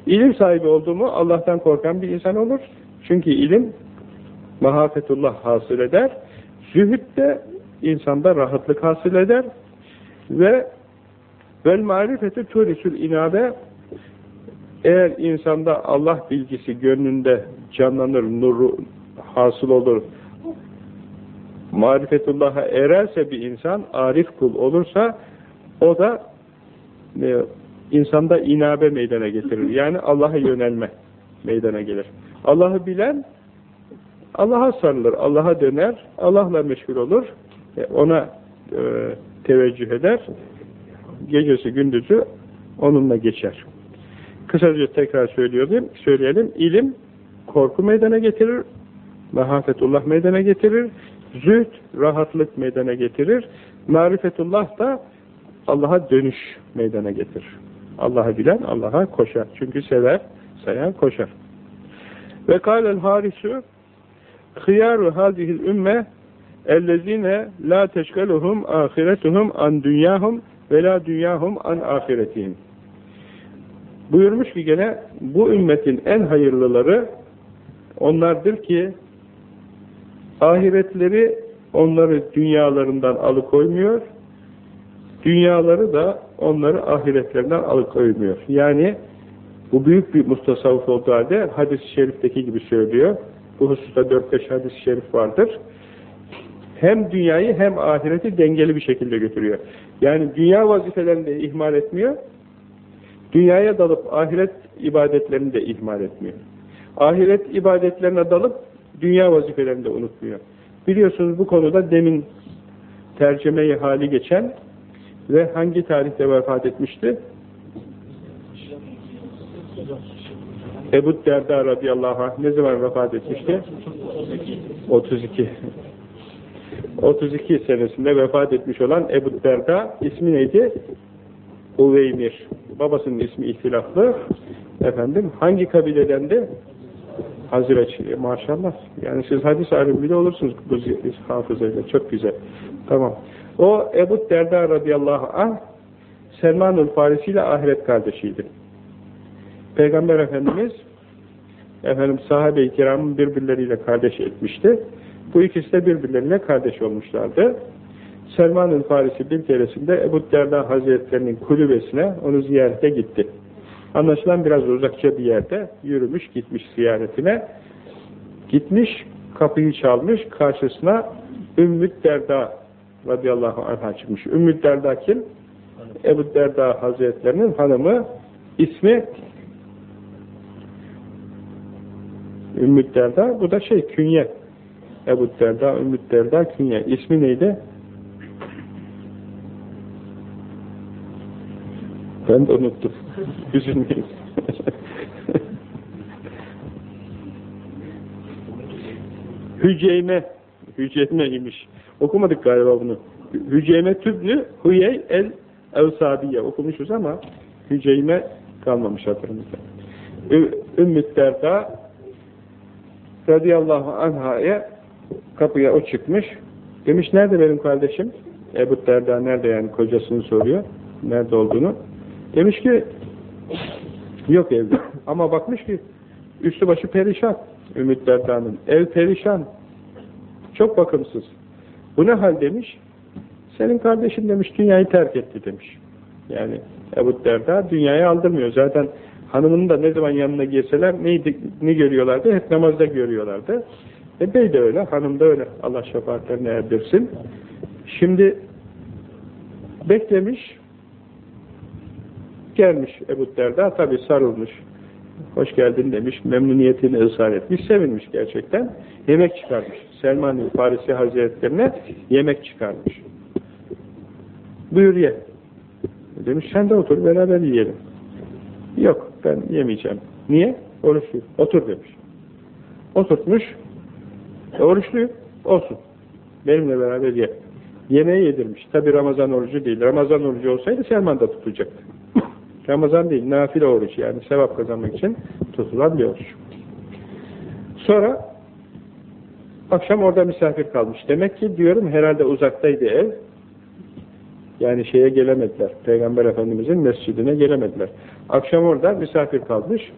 İlim sahibi oldu mu Allah'tan korkan bir insan olur. Çünkü ilim mahafetullah hasıl eder. Zühd de insanda rahatlık hasıl eder. Ve vel marifeti turisül inabe eğer insanda Allah bilgisi gönlünde canlanır, nuru hasıl olur, marifetullah'a ererse bir insan, arif kul olursa, o da e, insanda inabe meydana getirir. Yani Allah'a yönelme meydana gelir. Allah'ı bilen, Allah'a sarılır, Allah'a döner, Allah'la meşgul olur, e, ona e, teveccüh eder, gecesi gündüzü onunla geçer. Kısaca tekrar söylüyorum, söyleyelim. İlim korku meydana getirir, mahafetullah meydana getirir, zühd rahatlık meydana getirir, marifetullah da Allah'a dönüş meydana getirir. Allah'ı bilen Allah'a koşar. Çünkü sever, sayan koşar. Ve kâlel harisu hıyâru hâzihil ümme ellezine la teşgaluhum ahiretuhum an dünyahum ve la dünyahum an ahiretihim. Buyurmuş ki gene bu ümmetin en hayırlıları onlardır ki ahiretleri onları dünyalarından alıkoymuyor, dünyaları da onları ahiretlerinden alıkoymuyor. Yani bu büyük bir mustasavvuf olduğu halde hadis-i şerifteki gibi söylüyor. Bu hususta 4-5 hadis-i şerif vardır. Hem dünyayı hem ahireti dengeli bir şekilde götürüyor. Yani dünya vazifelerini de ihmal etmiyor, dünyaya dalıp ahiret ibadetlerini de ihmal etmiyor. Ahiret ibadetlerine dalıp dünya vazifelerini de unutmuyor. Biliyorsunuz bu konuda demin tercümeyi hali geçen ve hangi tarihte vefat etmişti? Ebu Derda radıyallahu anh ne zaman vefat etmişti? 32. 32 senesinde vefat etmiş olan Ebu Derda ismi neydi? Uveymir. Babasının ismi ihtilaflı. Efendim hangi kabiledendi? Hazreçli. Maşallah. Yani siz hadis alim bile olursunuz bu hafızayla. Çok güzel. Tamam. O Ebu Derda radıyallahu anh Selmanül Farisi ile ahiret kardeşiydi. Peygamber Efendimiz efendim sahabe-i kiramın birbirleriyle kardeş etmişti. Bu ikisi de birbirlerine kardeş olmuşlardı. Selman-ül Farisi bir keresinde Ebu Derda Hazretlerinin kulübesine onu ziyarete gitti. Anlaşılan biraz uzakça bir yerde yürümüş gitmiş ziyaretine. Gitmiş kapıyı çalmış karşısına Ümmü Derda radıyallahu anh çıkmış. Ümmü Derda kim? Ebu Derda Hazretlerinin hanımı ismi Ümmü Derda bu da şey künye Ebu Derda, Ümmü Derda künye ismi neydi? Ben de unuttum. Üzülmeyin. Hüceyme Hüceyme imiş. Okumadık galiba bunu. Hüceyme tüblü Hüyey el Evsabiye okumuşuz ama Hüceyme kalmamış hatırımızda. Ümmü Derda radıyallahu anha'ya kapıya o çıkmış. Demiş nerede benim kardeşim? Ebu Derda nerede yani kocasını soruyor. Nerede olduğunu. Demiş ki yok evde. Ama bakmış ki üstü başı perişan. Ümit Derda'nın. Ev perişan. Çok bakımsız. Bu ne hal demiş? Senin kardeşin demiş dünyayı terk etti demiş. Yani Ebu Derda dünyayı aldırmıyor. Zaten hanımının da ne zaman yanına girseler neydi, ne görüyorlardı? Hep namazda görüyorlardı. E bey de öyle, hanım da öyle. Allah şefaatlerine erdirsin. Şimdi beklemiş, gelmiş Ebu Derda, tabi sarılmış, hoş geldin demiş, memnuniyetini ısrar etmiş, sevinmiş gerçekten. Yemek çıkarmış. Selman-ı Farisi Hazretlerine yemek çıkarmış. Buyur ye. Demiş sen de otur beraber yiyelim. Yok ben yemeyeceğim. Niye? Oruçluyum. Otur demiş. Oturtmuş. E, oruçluyum. Olsun. Benimle beraber ye. Yemeği yedirmiş. Tabi Ramazan orucu değil. Ramazan orucu olsaydı Selman da tutacaktı. Ramazan değil, nafile oruç yani sevap kazanmak için tutulan bir oruç. Sonra Akşam orada misafir kalmış. Demek ki diyorum herhalde uzaktaydı ev. Yani şeye gelemediler. Peygamber Efendimizin mescidine gelemediler. Akşam orada misafir kalmış.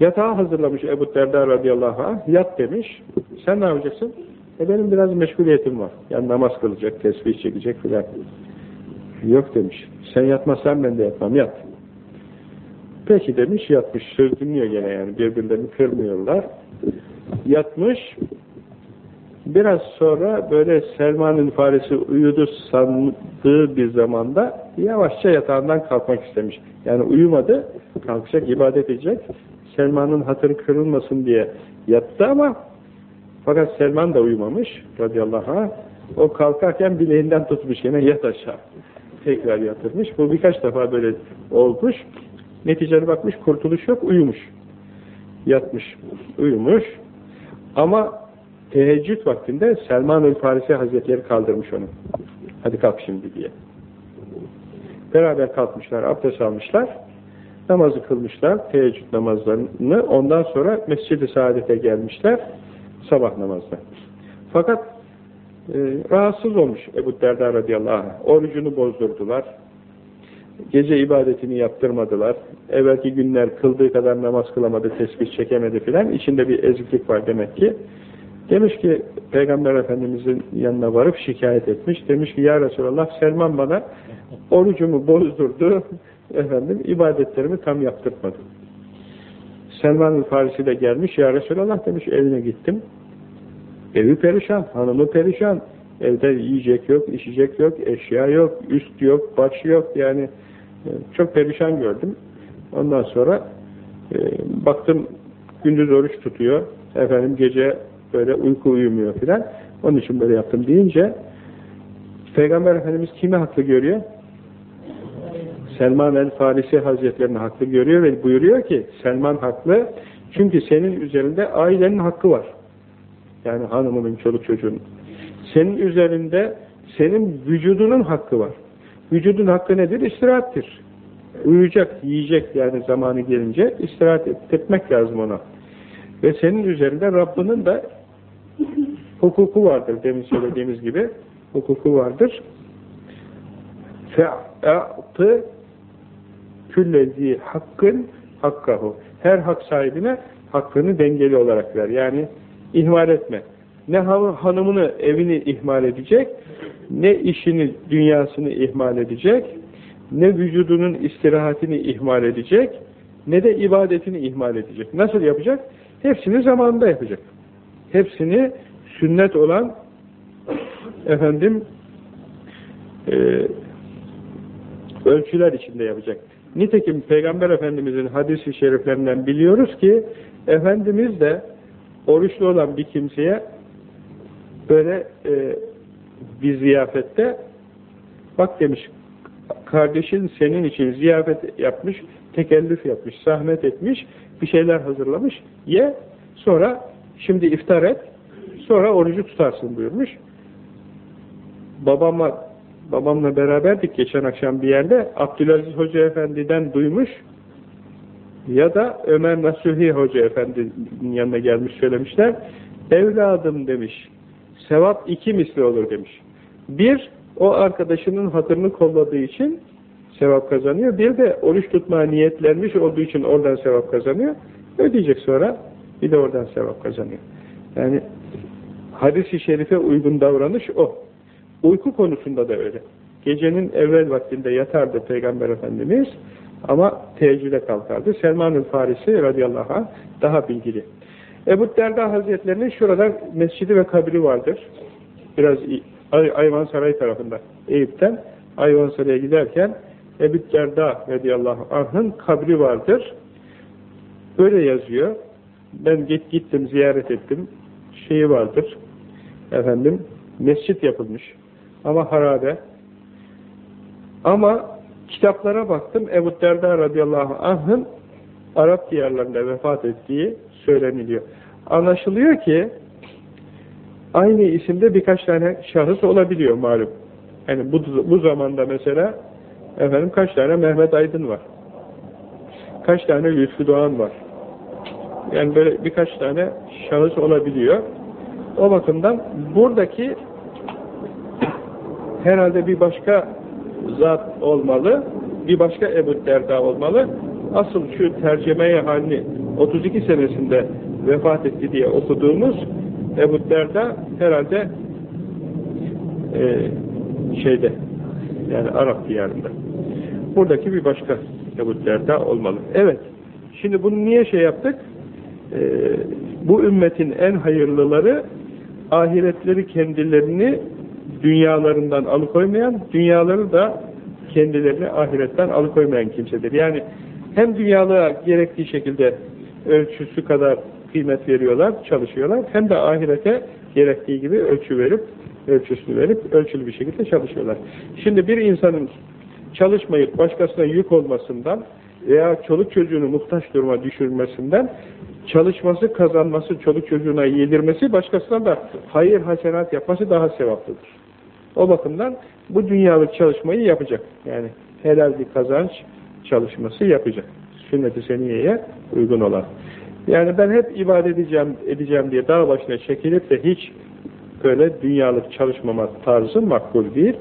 Yatağı hazırlamış Ebu Derda radıyallahu anh. Yat demiş. Sen ne yapacaksın? E benim biraz meşguliyetim var. Yani namaz kılacak, tesbih çekecek filan. Yok demiş. Sen yatmazsan ben de yatmam. Yat. Peki demiş yatmış. Söz dinliyor gene yani. Birbirlerini kırmıyorlar. Yatmış. Biraz sonra böyle Selman'ın faresi uyudu sandığı bir zamanda yavaşça yatağından kalkmak istemiş. Yani uyumadı. Kalkacak, ibadet edecek. Selman'ın hatırı kırılmasın diye yattı ama fakat Selman da uyumamış radıyallahu anh. O kalkarken bileğinden tutmuş yine yat aşağı. Tekrar yatırmış. Bu birkaç defa böyle olmuş. Neticede bakmış kurtuluş yok uyumuş. Yatmış, uyumuş. Ama teheccüd vaktinde Selman-ül Farisi Hazretleri kaldırmış onu. Hadi kalk şimdi diye. Beraber kalkmışlar, abdest almışlar. Namazı kılmışlar, teheccüd namazlarını. Ondan sonra Mescid-i Saadet'e gelmişler sabah namazda. Fakat e, rahatsız olmuş Ebu Derda radıyallahu anh. Orucunu bozdurdular. Gece ibadetini yaptırmadılar. Evvelki günler kıldığı kadar namaz kılamadı, tesbih çekemedi filan. İçinde bir eziklik var demek ki. Demiş ki Peygamber Efendimiz'in yanına varıp şikayet etmiş. Demiş ki ya Resulallah Selman bana orucumu bozdurdu. Efendim ibadetlerimi tam yaptırmadı. Selman-ı Farisi de gelmiş. Ya Resulallah demiş evine gittim. Evi perişan, hanımı perişan. Evde yiyecek yok, içecek yok, eşya yok, üst yok, baş yok. Yani e, çok perişan gördüm. Ondan sonra e, baktım gündüz oruç tutuyor. Efendim gece böyle uyku uyumuyor filan. Onun için böyle yaptım deyince Peygamber Efendimiz kimi haklı görüyor? Selman el-Farisi Hazretlerini haklı görüyor ve buyuruyor ki Selman haklı çünkü senin üzerinde ailenin hakkı var. Yani hanımının, çoluk çocuğun. Senin üzerinde senin vücudunun hakkı var. Vücudun hakkı nedir? İstirahattir. Uyuyacak, yiyecek yani zamanı gelince istirahat etmek lazım ona. Ve senin üzerinde Rabbinin de hukuku vardır demin söylediğimiz gibi. Hukuku vardır. Fe'atı küllezi hakkın hakkahu. Her hak sahibine hakkını dengeli olarak ver. Yani ihmal etme. Ne hanımını, evini ihmal edecek, ne işini, dünyasını ihmal edecek, ne vücudunun istirahatini ihmal edecek, ne de ibadetini ihmal edecek. Nasıl yapacak? Hepsini zamanında yapacak. Hepsini sünnet olan efendim e, ölçüler içinde yapacak. Nitekim Peygamber Efendimizin hadisi şeriflerinden biliyoruz ki Efendimiz de oruçlu olan bir kimseye böyle e, bir ziyafette bak demiş kardeşin senin için ziyafet yapmış, tekellüf yapmış, zahmet etmiş, bir şeyler hazırlamış, ye, sonra şimdi iftar et, sonra orucu tutarsın buyurmuş. Babama, babamla beraberdik geçen akşam bir yerde, Abdülaziz Hoca Efendi'den duymuş, ya da Ömer Nasuhi Hoca Efendi'nin yanına gelmiş söylemişler, evladım demiş, sevap iki misli olur demiş. Bir, o arkadaşının hatırını kolladığı için sevap kazanıyor. Bir de oruç tutmaya niyetlenmiş olduğu için oradan sevap kazanıyor. Ödeyecek sonra bir de oradan sevap kazanıyor. Yani hadis-i şerife uygun davranış o. Uyku konusunda da öyle. Gecenin evvel vaktinde yatardı Peygamber Efendimiz ama teheccüde kalkardı. Selman-ül Farisi radıyallahu anh daha bilgili. Ebu Derda Hazretlerinin şurada mescidi ve kabri vardır. Biraz Ay Ayvansaray tarafında Eyüp'ten Ayvansaray'a giderken Ebu Derda radıyallahu anh'ın kabri vardır. Böyle yazıyor. Ben git gittim, ziyaret ettim. Şeyi vardır. Efendim, mescit yapılmış. Ama harabe. Ama kitaplara baktım. Ebu Derda radıyallahu anh'ın Arap diyarlarında vefat ettiği söyleniliyor. Anlaşılıyor ki aynı isimde birkaç tane şahıs olabiliyor malum. Yani bu, bu zamanda mesela efendim kaç tane Mehmet Aydın var. Kaç tane Lütfü Doğan var. Yani böyle birkaç tane şahıs olabiliyor. O bakımdan buradaki herhalde bir başka zat olmalı, bir başka Ebu Derda olmalı. Asıl şu tercemeye halini 32 senesinde vefat etti diye okuduğumuz Ebu Derda herhalde e, şeyde yani Arap diyarında. Buradaki bir başka Ebu Derda olmalı. Evet. Şimdi bunu niye şey yaptık? Ee, bu ümmetin en hayırlıları ahiretleri kendilerini dünyalarından alıkoymayan, dünyaları da kendilerini ahiretten alıkoymayan kimsedir. Yani hem dünyalığa gerektiği şekilde ölçüsü kadar kıymet veriyorlar, çalışıyorlar, hem de ahirete gerektiği gibi ölçü verip, ölçüsünü verip, ölçülü bir şekilde çalışıyorlar. Şimdi bir insanın çalışmayıp başkasına yük olmasından veya çoluk çocuğunu muhtaç duruma düşürmesinden çalışması, kazanması, çoluk çocuğuna yedirmesi, başkasına da hayır hasenat yapması daha sevaplıdır. O bakımdan bu dünyalık çalışmayı yapacak. Yani helal bir kazanç çalışması yapacak. Sünnet-i seniyeye uygun olan. Yani ben hep ibadet edeceğim, edeceğim diye dağ başına çekilip de hiç böyle dünyalık çalışmama tarzı makbul değil.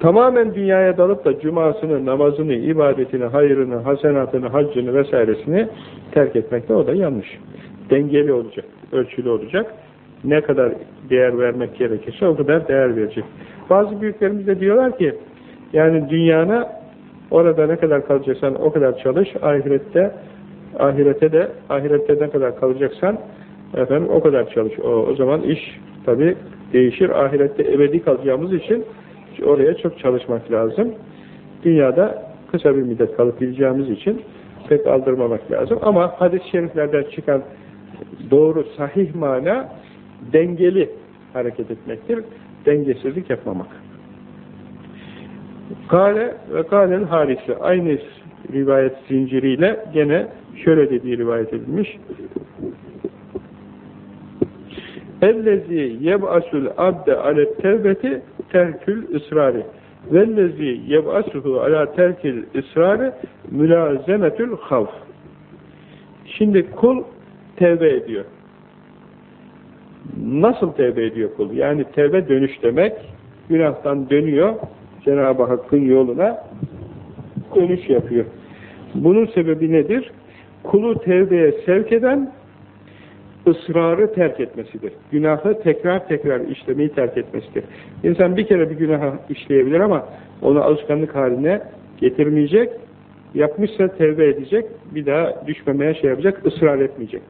Tamamen dünyaya dalıp da cumasını, namazını, ibadetini, hayrını, hasenatını, haccını vesairesini terk etmekte o da yanlış. Dengeli olacak, ölçülü olacak. Ne kadar değer vermek gerekirse o kadar değer verecek. Bazı büyüklerimiz de diyorlar ki, yani dünyana orada ne kadar kalacaksan o kadar çalış, ahirette ahirete de, ahirette ne kadar kalacaksan efendim o kadar çalış. O, o zaman iş tabi değişir. Ahirette ebedi kalacağımız için oraya çok çalışmak lazım. Dünyada kısa bir müddet kalıp gideceğimiz için pek aldırmamak lazım. Ama hadis-i şeriflerden çıkan doğru, sahih mana dengeli hareket etmektir. Dengesizlik yapmamak. Kale ve kâlel harisi aynı rivayet zinciriyle gene şöyle dediği rivayet edilmiş. Ellezî yeb'asul abde alet tevbeti terkül ısrarı. Vellezî yeb'asuhu ala terkil ısrarı mülazemetül havf. Şimdi kul tevbe ediyor. Nasıl tevbe ediyor kul? Yani tevbe dönüş demek, günahtan dönüyor, Cenab-ı Hakk'ın yoluna dönüş yapıyor. Bunun sebebi nedir? Kulu tevbeye sevk eden ısrarı terk etmesidir. Günahı tekrar tekrar işlemeyi terk etmesidir. İnsan bir kere bir günah işleyebilir ama onu alışkanlık haline getirmeyecek, yapmışsa tevbe edecek, bir daha düşmemeye şey yapacak, ısrar etmeyecek.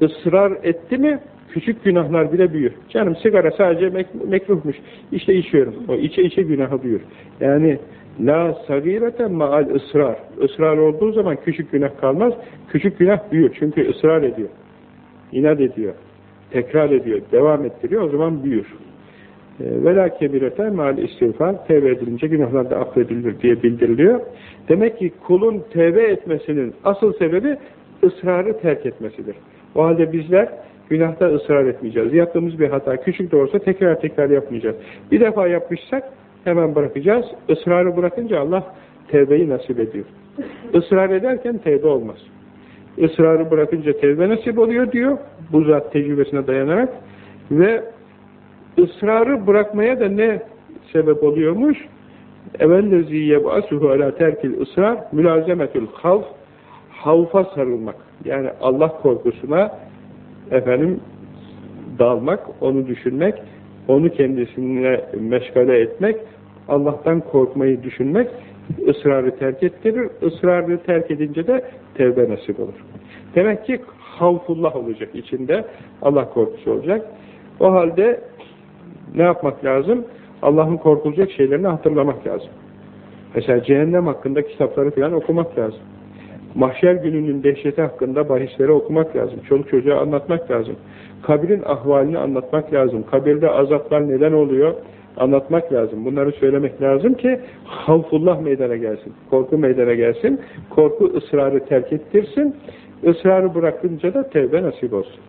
Israr etti mi, küçük günahlar bile büyür. Canım sigara sadece mek mekruhmuş, işte içiyorum. O içe içe günahı büyür. Yani La sagirete maal ısrar. Israr olduğu zaman küçük günah kalmaz. Küçük günah büyür. Çünkü ısrar ediyor. İnat ediyor. Tekrar ediyor. Devam ettiriyor. O zaman büyür. Vela kebirete maal istiğfar. Tevbe edilince günahlar da affedilir diye bildiriliyor. Demek ki kulun tevbe etmesinin asıl sebebi ısrarı terk etmesidir. O halde bizler günahta ısrar etmeyeceğiz. Yaptığımız bir hata küçük de olsa tekrar tekrar yapmayacağız. Bir defa yapmışsak hemen bırakacağız. Israrı bırakınca Allah tevbeyi nasip ediyor. Israr ederken tevbe olmaz. Israrı bırakınca tevbe nasip oluyor diyor. Bu zat tecrübesine dayanarak. Ve ısrarı bırakmaya da ne sebep oluyormuş? Evellezî yeb'asuhu alâ terkil ısrar mülazemetül havf havfa sarılmak. Yani Allah korkusuna efendim dalmak, onu düşünmek, onu kendisine meşgale etmek, Allah'tan korkmayı düşünmek ısrarı terk ettirir. Israrı terk edince de tevbe nasip olur. Demek ki havfullah olacak içinde. Allah korkusu olacak. O halde ne yapmak lazım? Allah'ın korkulacak şeylerini hatırlamak lazım. Mesela cehennem hakkında kitapları falan okumak lazım. Mahşer gününün dehşeti hakkında bahisleri okumak lazım. Çoluk çocuğa anlatmak lazım. Kabirin ahvalini anlatmak lazım. Kabirde azaplar neden oluyor? Anlatmak lazım. Bunları söylemek lazım ki havfullah meydana gelsin. Korku meydana gelsin. Korku ısrarı terk ettirsin. Israrı bırakınca da tevbe nasip olsun.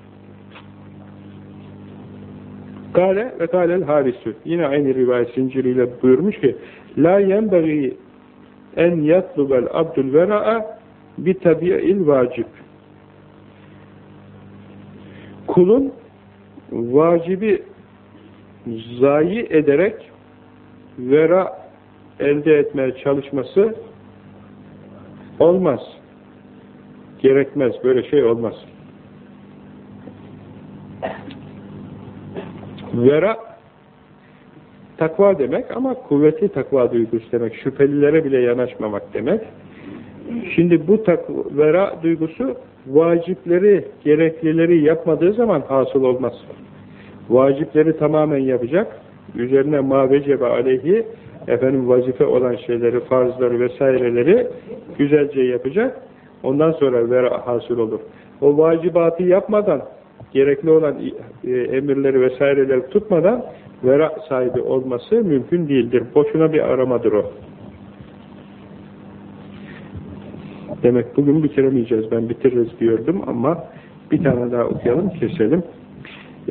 Kale ve kalel harisü. Yine aynı rivayet zinciriyle buyurmuş ki La yenbeği en yatlubel abdül vera'a bi tabi'il vacib. kulun vacibi zayi ederek vera elde etmeye çalışması olmaz. Gerekmez. Böyle şey olmaz. Vera takva demek ama kuvvetli takva duygusu demek. Şüphelilere bile yanaşmamak demek. Şimdi bu vera duygusu vacipleri, gereklileri yapmadığı zaman hasıl olmaz. Vacipleri tamamen yapacak. Üzerine mavece ve aleyhi efendim vazife olan şeyleri, farzları vesaireleri güzelce yapacak. Ondan sonra vera hasıl olur. O vacibatı yapmadan, gerekli olan e, emirleri vesaireleri tutmadan vera sahibi olması mümkün değildir. Boşuna bir aramadır o. Demek bugün bitiremeyeceğiz. Ben bitiririz diyordum ama bir tane daha okuyalım, keselim.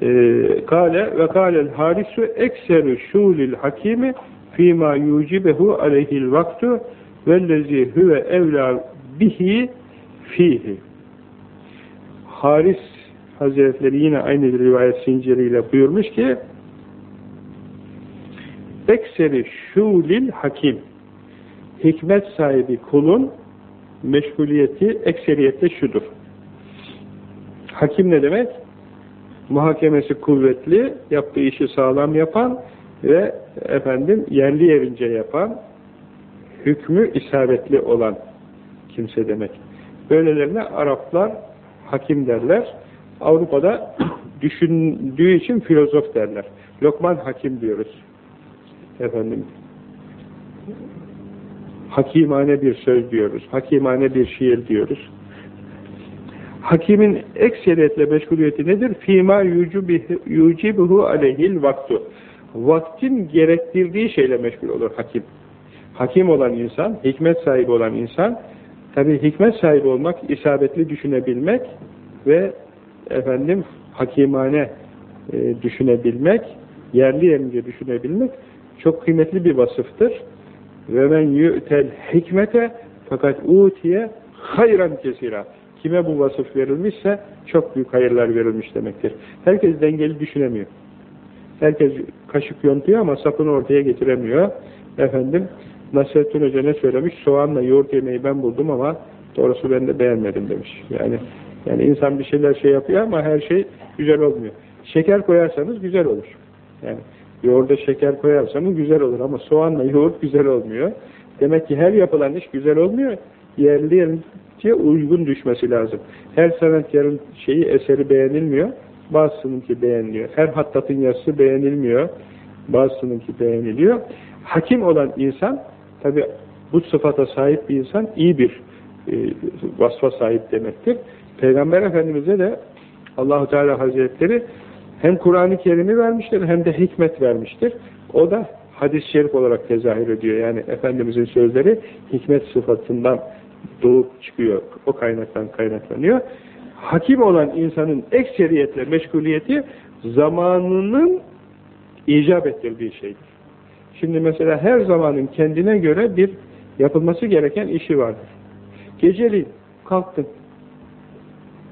Ee, kale ve kâlel harisu ekseru şûlil hakimi fîmâ yucibehu aleyhil vaktu vellezî huve evlâ bihi fihi. Haris Hazretleri yine aynı rivayet zinciriyle buyurmuş ki ekseri şûlil hakim hikmet sahibi kulun meşguliyeti ekseriyette şudur. Hakim ne demek? Muhakemesi kuvvetli, yaptığı işi sağlam yapan ve efendim yerli yerince yapan, hükmü isabetli olan kimse demek. Böylelerine Araplar hakim derler. Avrupa'da düşündüğü için filozof derler. Lokman hakim diyoruz. Efendim hakimane bir söz diyoruz. Hakimane bir şiir diyoruz. Hakimin ekseriyetle meşguliyeti nedir? Fîmâ yucibuhu aleyhil vaktu. Vaktin gerektirdiği şeyle meşgul olur hakim. Hakim olan insan, hikmet sahibi olan insan, tabi hikmet sahibi olmak, isabetli düşünebilmek ve efendim hakimane e, düşünebilmek, yerli yerince düşünebilmek çok kıymetli bir vasıftır. Ve men yu'tel hikmete fakat utiye hayran kesira. Kime bu vasıf verilmişse çok büyük hayırlar verilmiş demektir. Herkes dengeli düşünemiyor. Herkes kaşık yontuyor ama sapını ortaya getiremiyor. Efendim Nasrettin Hoca ne söylemiş? Soğanla yoğurt yemeği ben buldum ama doğrusu ben de beğenmedim demiş. Yani yani insan bir şeyler şey yapıyor ama her şey güzel olmuyor. Şeker koyarsanız güzel olur. Yani Yoğurda şeker koyarsanız güzel olur ama soğanla yoğurt güzel olmuyor. Demek ki her yapılan iş güzel olmuyor. Yerli uygun düşmesi lazım. Her sanatkarın şeyi, eseri beğenilmiyor. Bazısınınki beğeniliyor. Her hattatın yazısı beğenilmiyor. Bazısınınki beğeniliyor. Hakim olan insan, tabi bu sıfata sahip bir insan iyi bir e, vasfa sahip demektir. Peygamber Efendimiz'e de Allahu Teala Hazretleri hem Kur'an-ı Kerim'i vermiştir hem de hikmet vermiştir. O da hadis-i şerif olarak tezahür ediyor. Yani Efendimizin sözleri hikmet sıfatından doğup çıkıyor. O kaynaktan kaynaklanıyor. Hakim olan insanın ekseriyetle meşguliyeti zamanının icap ettirdiği şeydir. Şimdi mesela her zamanın kendine göre bir yapılması gereken işi vardır. Geceliğin kalktın,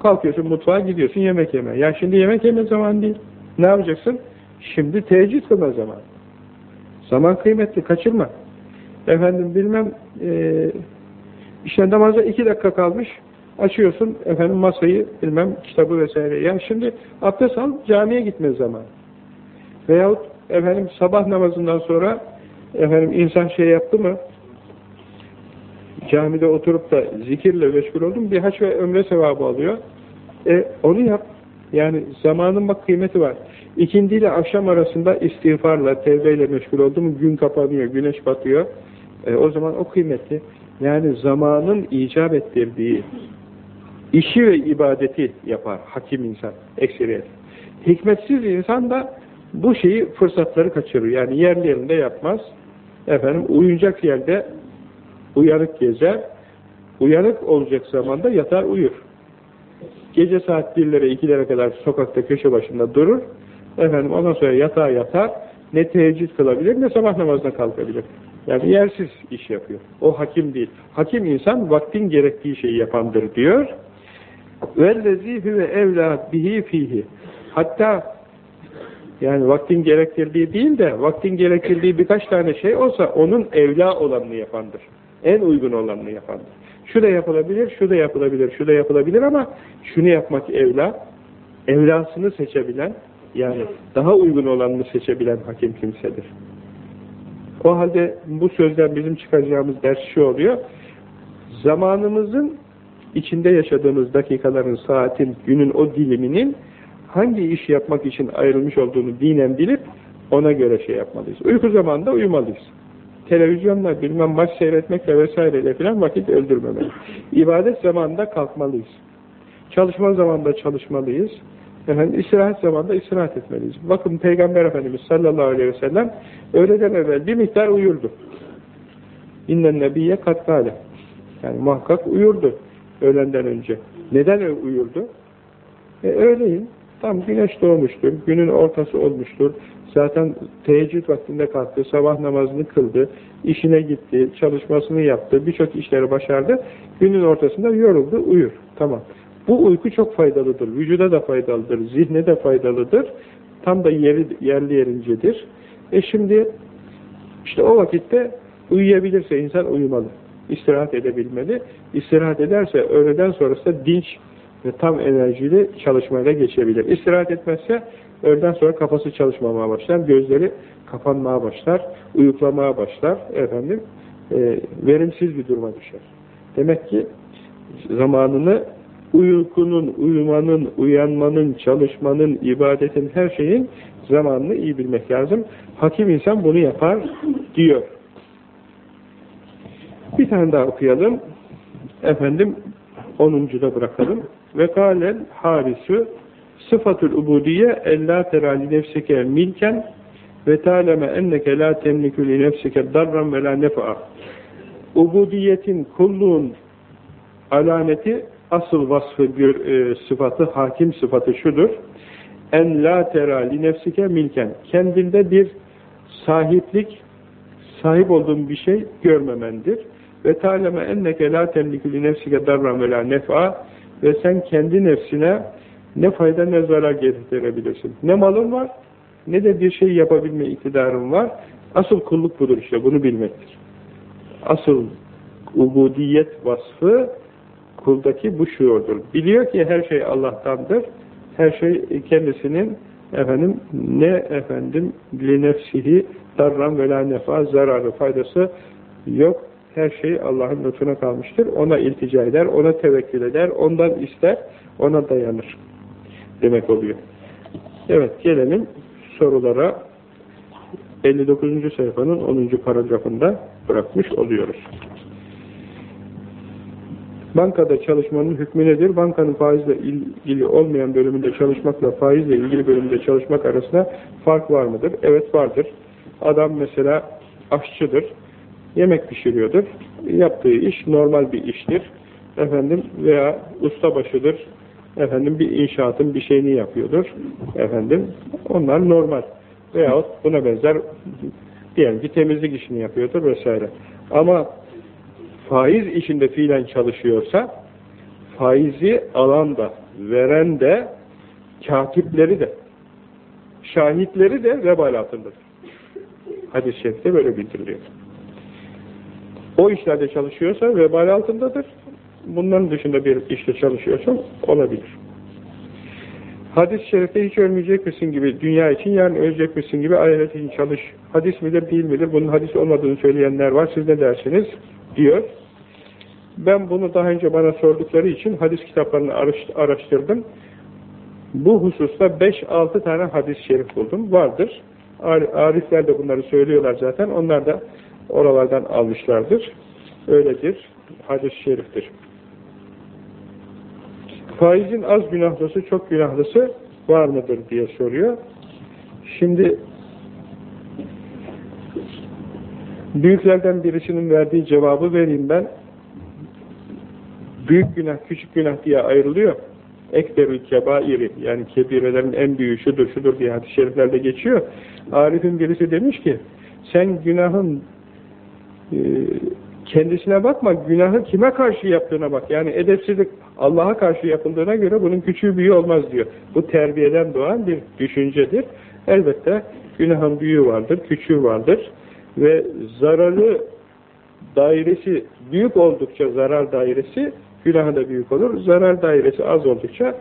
Kalkıyorsun mutfağa gidiyorsun yemek yeme. Ya şimdi yemek yeme zaman değil. Ne yapacaksın? Şimdi teheccüd kılma zaman. Zaman kıymetli, kaçırma. Efendim bilmem işte namaza iki dakika kalmış. Açıyorsun efendim masayı bilmem kitabı vesaire. Ya şimdi abdest al camiye gitme zaman. Veyahut efendim sabah namazından sonra efendim insan şey yaptı mı camide oturup da zikirle meşgul oldum bir haç ve ömre sevabı alıyor. E, onu yap. Yani zamanın bak kıymeti var. İkindi ile akşam arasında istiğfarla, tevbeyle meşgul oldum. Gün kapanıyor, güneş batıyor. E, o zaman o kıymetli. Yani zamanın icap ettirdiği işi ve ibadeti yapar hakim insan, ekseriyet. Hikmetsiz insan da bu şeyi, fırsatları kaçırır. Yani yerli yerinde yapmaz. Efendim, uyuyacak yerde uyanık gezer. Uyanık olacak zamanda yatar uyur. Gece saat 1'lere 2'lere kadar sokakta köşe başında durur. Efendim ondan sonra yatağa yatar. Ne teheccüd kılabilir ne sabah namazına kalkabilir. Yani yersiz iş yapıyor. O hakim değil. Hakim insan vaktin gerektiği şeyi yapandır diyor. وَالَّذ۪ي هُوَ اَوْلَى bihi fihi. Hatta yani vaktin gerektirdiği değil de vaktin gerektirdiği birkaç tane şey olsa onun evla olanını yapandır. En uygun olanını yapandır. Şu da yapılabilir, şu da yapılabilir, şu da yapılabilir ama şunu yapmak evla. Evlasını seçebilen, yani daha uygun olanını seçebilen hakim kimsedir. O halde bu sözden bizim çıkacağımız ders şu oluyor. Zamanımızın içinde yaşadığımız dakikaların, saatin, günün o diliminin hangi iş yapmak için ayrılmış olduğunu dinen bilip ona göre şey yapmalıyız. Uyku zamanında uyumalıyız. Televizyonla bilmem maç seyretmekle vesaireyle filan vakit öldürmemeli. İbadet zamanında kalkmalıyız. Çalışma zamanında çalışmalıyız. Efendim, istirahat zamanında istirahat etmeliyiz. Bakın Peygamber Efendimiz sallallahu aleyhi ve sellem öğleden evvel bir miktar uyurdu. İnnen nebiye katkale. Yani muhakkak uyurdu öğlenden önce. Neden uyurdu? E, öğleyin. Tam güneş doğmuştur. Günün ortası olmuştur. Zaten teheccüd vaktinde kalktı. Sabah namazını kıldı. işine gitti. Çalışmasını yaptı. Birçok işleri başardı. Günün ortasında yoruldu. Uyur. Tamam. Bu uyku çok faydalıdır. Vücuda da faydalıdır. Zihne de faydalıdır. Tam da yeri, yerli yerincedir. E şimdi işte o vakitte uyuyabilirse insan uyumalı. İstirahat edebilmeli. İstirahat ederse öğleden sonrası dinç ve tam enerjiyle çalışmayla geçebilir. İstirahat etmezse öğleden sonra kafası çalışmamaya başlar, gözleri kapanmaya başlar, uyuklamaya başlar, efendim, e, verimsiz bir duruma düşer. Demek ki zamanını uykunun, uyumanın, uyanmanın, çalışmanın, ibadetin, her şeyin zamanını iyi bilmek lazım. Hakim insan bunu yapar diyor. Bir tane daha okuyalım. Efendim 10. da bırakalım. Ve kâlel harisu sıfatul ubudiye ellâ terâli nefsike milken ve ta'leme enneke la temlikü li nefsike darran ve la nef'a. Ubudiyetin, kulluğun alameti, asıl vasfı, e, sıfatı, hakim sıfatı şudur. En la terâli nefsike milken. Kendinde bir sahiplik, sahip olduğun bir şey görmemendir. Ve ta'leme enneke la temlikü li nefsike darran ve la nef'a ve sen kendi nefsine ne fayda ne zarar getirebilirsin. Ne malın var ne de bir şey yapabilme iktidarın var. Asıl kulluk budur işte bunu bilmektir. Asıl ubudiyet vasfı kuldaki bu şuurdur. Biliyor ki her şey Allah'tandır. Her şey kendisinin efendim ne efendim li nefsihi darran ve la zararı faydası yok her şey Allah'ın lütfuna kalmıştır. Ona iltica eder, ona tevekkül eder, ondan ister, ona dayanır. Demek oluyor. Evet, gelelim sorulara 59. sayfanın 10. paragrafında bırakmış oluyoruz. Bankada çalışmanın hükmü nedir? Bankanın faizle ilgili olmayan bölümünde çalışmakla faizle ilgili bölümünde çalışmak arasında fark var mıdır? Evet vardır. Adam mesela aşçıdır yemek pişiriyordur. Yaptığı iş normal bir iştir. Efendim veya ustabaşıdır. Efendim bir inşaatın bir şeyini yapıyordur. Efendim onlar normal. Veyahut buna benzer diyelim ki temizlik işini yapıyordur vesaire. Ama faiz işinde fiilen çalışıyorsa faizi alan da veren de katipleri de şahitleri de vebal altındadır. Hadis-i şerifte böyle bildiriliyor o işlerde çalışıyorsa vebal altındadır. Bunların dışında bir işte çalışıyorsa olabilir. Hadis-i şerifte hiç ölmeyecek misin gibi, dünya için yarın ölecek misin gibi ahiret için çalış. Hadis midir değil midir? Bunun hadis olmadığını söyleyenler var. Siz ne dersiniz? Diyor. Ben bunu daha önce bana sordukları için hadis kitaplarını araştırdım. Bu hususta 5-6 tane hadis-i şerif buldum. Vardır. Arifler de bunları söylüyorlar zaten. Onlar da oralardan almışlardır. Öyledir. Hadis-i şeriftir. Faizin az günahlısı, çok günahlısı var mıdır diye soruyor. Şimdi büyüklerden birisinin verdiği cevabı vereyim ben. Büyük günah, küçük günah diye ayrılıyor. Ekberül kebairi yani kebirelerin en büyüğü şudur şudur diye hadis-i şeriflerde geçiyor. Arif'in birisi demiş ki sen günahın e, kendisine bakma, günahı kime karşı yaptığına bak. Yani edepsizlik Allah'a karşı yapıldığına göre bunun küçüğü büyüğü olmaz diyor. Bu terbiyeden doğan bir düşüncedir. Elbette günahın büyüğü vardır, küçüğü vardır ve zararı dairesi büyük oldukça zarar dairesi günahı da büyük olur. Zarar dairesi az oldukça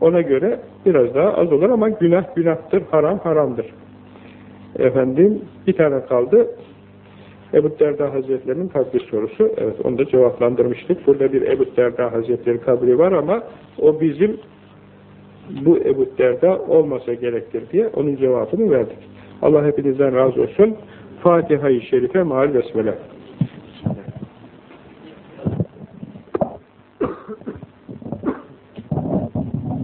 ona göre biraz daha az olur ama günah günahtır, haram haramdır. Efendim bir tane kaldı. Ebu Derda Hazretlerinin kabri sorusu. Evet onu da cevaplandırmıştık. Burada bir Ebu Derda Hazretleri kabri var ama o bizim bu Ebu Derda olmasa gerektir diye onun cevabını verdik. Allah hepinizden razı olsun. Fatiha-i Şerife maal besmele. Thank you.